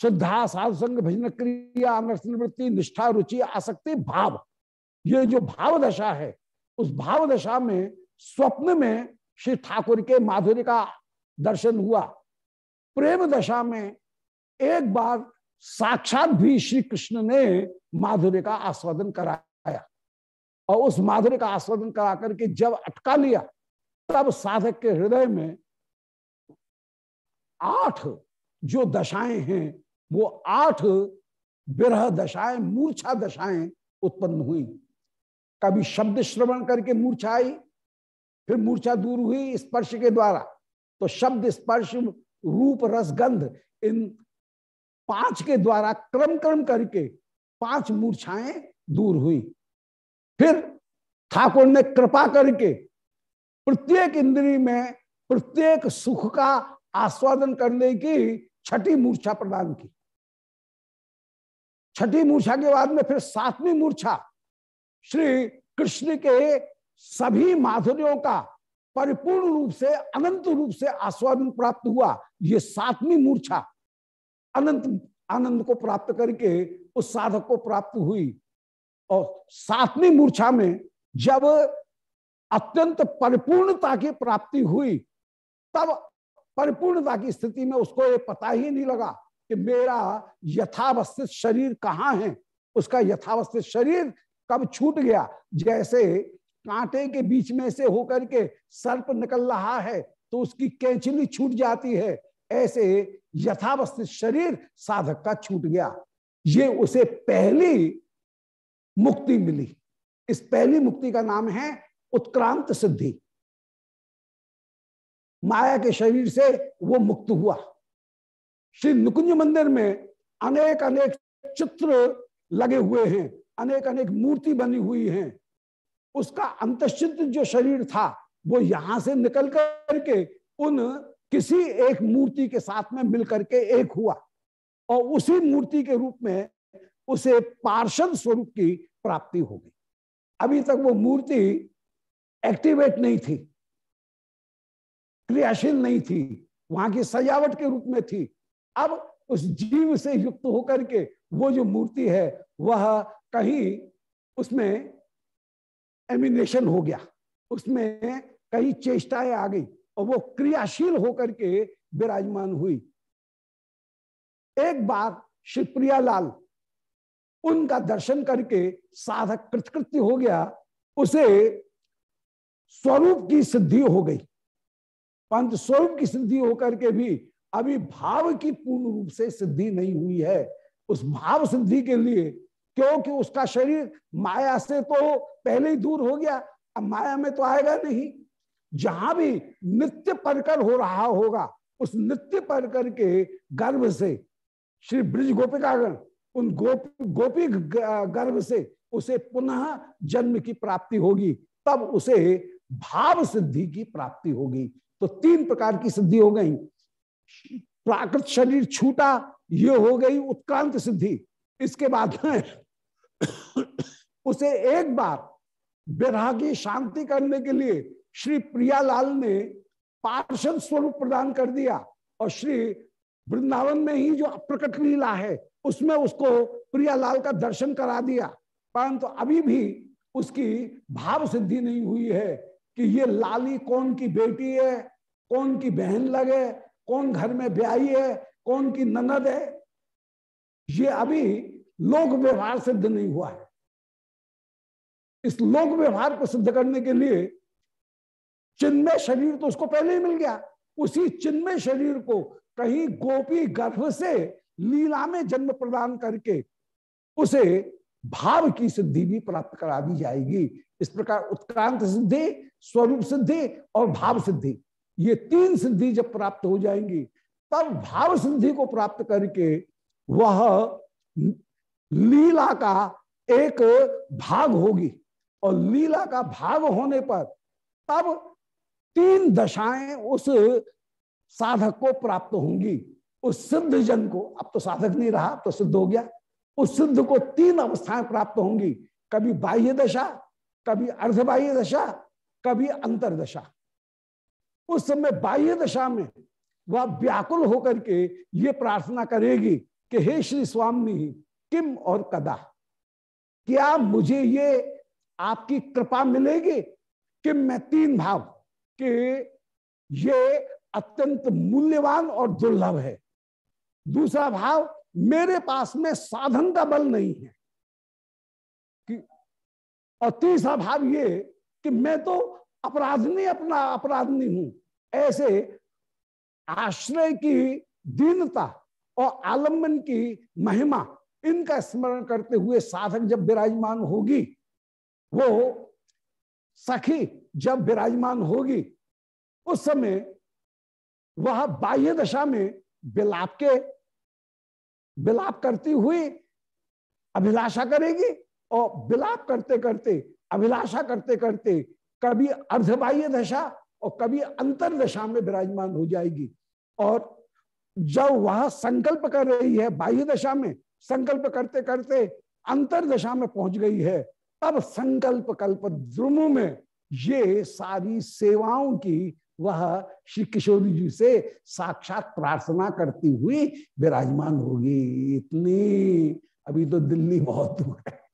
श्रद्धा साधु संग भजन, क्रिया अनर्थ निवृत्ति निष्ठा, रुचि, आसक्ति, भाव। ये जो भाव दशा है, उस भाव दशा में, स्वप्न में श्री ठाकुर के माधुर्य का दर्शन हुआ। प्रेम दशा में एक बार साक्षात भी श्री कृष्ण ने माधुर्य का आस्वादन कराया। और उस माधुर्य का आस्वादन करा करके जब अटका लिया, तब साधक के हृदय में आठ जो दशाएँ हैं वो आठ विरह दशाएँ, मूर्छा दशाएँ उत्पन्न हुई। कभी शब्द श्रवण करके मूर्छा आई, फिर मूर्छा दूर हुई स्पर्श के द्वारा। तो शब्द स्पर्श, रूप, रसगंध, इन पाँच के द्वारा क्रम क्रम करके पाँच मूर्छाएँ दूर हुई। फिर ठाकुर ने कृपा करके प्रत्येक इंद्री में प्रत्येक सुख का आस्वादन करने की छठी मूर्छा प्रदान की। छठी मूर्छा के बाद में फिर सातवीं मूर्छा। श्री कृष्ण के सभी माधुर्यों का परिपूर्ण रूप से, अनंत रूप से आस्वादन प्राप्त हुआ ये सातवीं मूर्छा। अनंत, आनंद को प्राप्त करके उस साधक को प्राप्त हुई। और सातवीं मूर्छा में जब अत्यंत परिपूर्णता की प्राप्ति हुई, तब परिपूर्णता की स्थिति में उसको ये पता ही नहीं लगा कि मेरा यथावस्थित शरीर कहाँ है? उसका यथावस्थित शरीर कब छूट गया? जैसे कांटे के बीच में से होकर के सर्प निकल रहा है तो उसकी कैंचली छूट जाती है। ऐसे यथावस्थित शरीर साधक का छूट गया। ये उसे पहली मुक्ति मिली। इस पहली मुक्ति का नाम है उत्क्रांत सिद्धि। माया के शरीर से वो मुक्त हुआ। श्री नुकुंज मंदिर में अनेक अनेक चित्र लगे हुए हैं अनेक अनेक मूर्ति बनी हुई हैं। उसका अंतश्चित जो शरीर था, वो यहाँ से निकल करके उन किसी एक मूर्ति के साथ में मिलकर के एक हुआ और उसी मूर्ति के रूप में उसे पार्षद स्वरूप की प्राप्ति हो गई। अभी तक वो मूर्ति एक्टिवेट नहीं थी, क्रियाशील नहीं थी, वहाँ की सजावट के रूप में थी अब उस जीव से युक्त होकर के वो जो मूर्ति है, वह कहीं उसमें एमिनेशन हो गया। उसमें कई चेष्टाएँ आ गई और वो क्रियाशील होकर के विराजमान हुई। एक बार शिवप्रिया लाल उनका दर्शन करके साधक कृतकृत्य हो गया, उसे स्वरूप की सिद्धि हो गई। परंतु स्वरूप की सिद्धि होकर के भी अभी भाव की पूर्ण रूप से सिद्धि नहीं हुई है। उस भाव सिद्धि के लिए, क्योंकि उसका शरीर माया से तो पहले ही दूर हो गया, अब माया में तो आएगा नहीं। जहाँ भी नित्य परकर हो रहा होगा, उस नित्य परकर के गर्भ से, श्री ब्रिज गोपिकागण, उन गोप, गोपी गर्भ से उसे पुनः जन्म की प्राप्ति होगी, तब उसे भाव सिद्धि की प्राप्ति होगी। तो तीन प्रकार की सिद्धि हो गई। प्राकृत शरीर छूटा, ये हो गई उत्क्रांत सिद्धि। इसके बाद में उसे एक बार विरह की शांति करने के लिए श्री प्रियालाल ने पार्षद स्वरूप प्रदान कर दिया और श्री वृंदावन में ही जो अप्रकट लीला है, उसमें उसको प्रियालाल का दर्शन करा दिया। परंतु अभी भी उसकी भाव सिद्धि नहीं हुई है कि ये लाली कौन की बेटी है, कौन की बहन लगे कौन घर में ब्याही है, कौन की ननद है। ये अभी लोक व्यवहार सिद्ध नहीं हुआ है। इस लोक व्यवहार को सिद्ध करने के लिए चिन्मय शरीर तो उसको पहले ही मिल गया। उसी चिन्मय शरीर को कहीं गोपी गर्भ से लीला में जन्म प्रदान करके उसे भाव की सिद्धि भी प्राप्त करा दी जाएगी। इस प्रकार उत्क्रांत सिद्धि, स्वरूप सिद्धि और भाव सिद्धि। ये तीन सिद्धि जब प्राप्त हो जाएँगी, तब भाव सिद्धि को प्राप्त करके वह लीला का एक भाग होगी। और लीला का भाग होने पर तब तीन दशाएँ उस साधक को प्राप्त होंगी। उस सिद्ध जन को, अब तो साधक नहीं रहा, अब तो सिद्ध हो गया। उस सिद्ध को तीन अवस्थाएँ प्राप्त होंगी। कभी बाह्य दशा, कभी अर्धबाह्य दशा, कभी अंतरदशा। उस समय बाह्य दशा में वह व्याकुल होकर के ये प्रार्थना करेगी कि हे श्री स्वामी, किम और कदा? क्या मुझे ये आपकी कृपा मिलेगी कि मैं तीन भाव कि ये अत्यंत मूल्यवान और दुर्लभ है? दूसरा भाव, मेरे पास में साधन का बल नहीं है। कि और तीसरा भाव ये कि मैं तो अपराधनी अपना अपराधनी हूँ। ऐसे आश्रय की दीनता और आलंबन की महिमा इनका स्मरण करते हुए साधक जब विराजमान होगी, वो सखी जब विराजमान होगी, उस समय वह बाह्य दशा में विलाप के विलाप करती हुई अभिलाषा करेगी और विलाप करते करते अभिलाषा करते करते कभी अर्धबाह्य दशा और कभी अंतर दशा में विराजमान हो जाएगी। और जब वह संकल्प कर रही है, बाह्य दशा में संकल्प करते करते अंतर दशा में पहुँच गई है, तब संकल्प कल्प द्रुमु में ये सारी सेवाओं की वह श्री किशोरी जी से साक्षात प्रार्थना करती हुई विराजमान होगी। इतनी, अभी तो दिल्ली बहुत दूर है।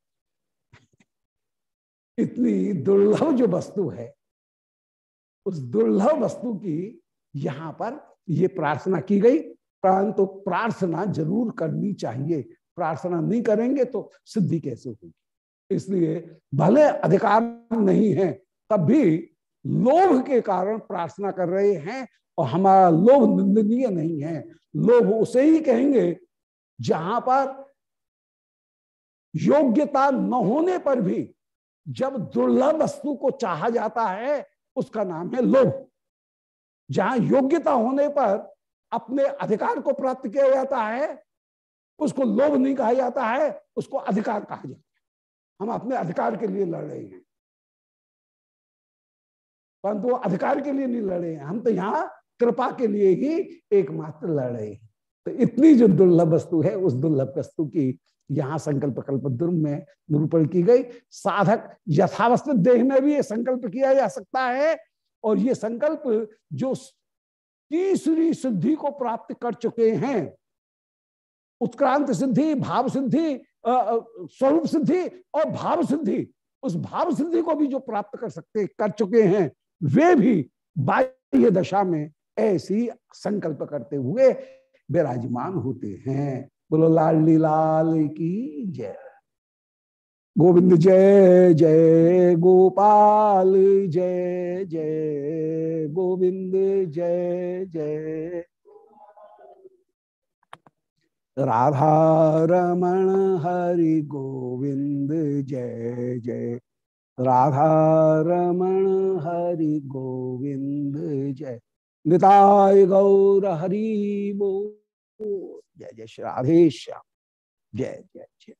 इतनी दुर्लभ जो वस्तु है, उस दुर्लभ वस्तु की यहाँ पर ये प्रार्थना की गई। परंतु प्रार्थना ज़रूर करनी चाहिए। प्रार्थना नहीं करेंगे तो सिद्धि कैसे होगी? इसलिए भले अधिकार नहीं है तब भी लोभ के कारण प्रार्थना कर रहे हैं और हमारा लोभ निंदनीय नहीं है। लोभ उसे ही कहेंगे जहाँ पर योग्यता न होने पर भी जब दुर्लभ वस्तु को चाहा जाता है, उसका नाम है लोभ। जहाँ योग्यता होने पर अपने अधिकार को प्राप्त किया जाता है, उसको लोभ नहीं कहा जाता है, उसको अधिकार कहा जाता है। हम अपने अधिकार के लिए लड़ रहे हैं। परंतु वो अधिकार के लिए नहीं लड़े हैं। हम तो यहाँ कृपा के लिए ही एकमात्र लड़ रहे हैं। तो इतनी जो दुर्लभ वस्तु है, उस दुर्लभ वस्तु की यहाँ संकल्प कल्प दुर्म में निरूपण की गई। साधक यथावस्थित देह में भी ये संकल्प किया जा सकता है और ये संकल्प जो तीसरी सिद्धि को प्राप्त कर चुके हैं, उत्क्रांत सिद्धि, भाव सिद्धि स्वरूप सिद्धि और भाव सिद्धि, उस भाव सिद्धि को भी जो प्राप्त कर सकते, कर चुके हैं, वे भी बाह्य दशा में ऐसी संकल्प करते हुए विराजमान होते हैं। बोलो, लाल लाल की जय। गोविंद जय जय गोपाल जय जय गोविंद जय जय। राधा रमण हरि गोविंद जय जय। राधा रमण हरि गोविंद जय। निताय गौर हरि बो जय जय श्री राधेश जय जय जय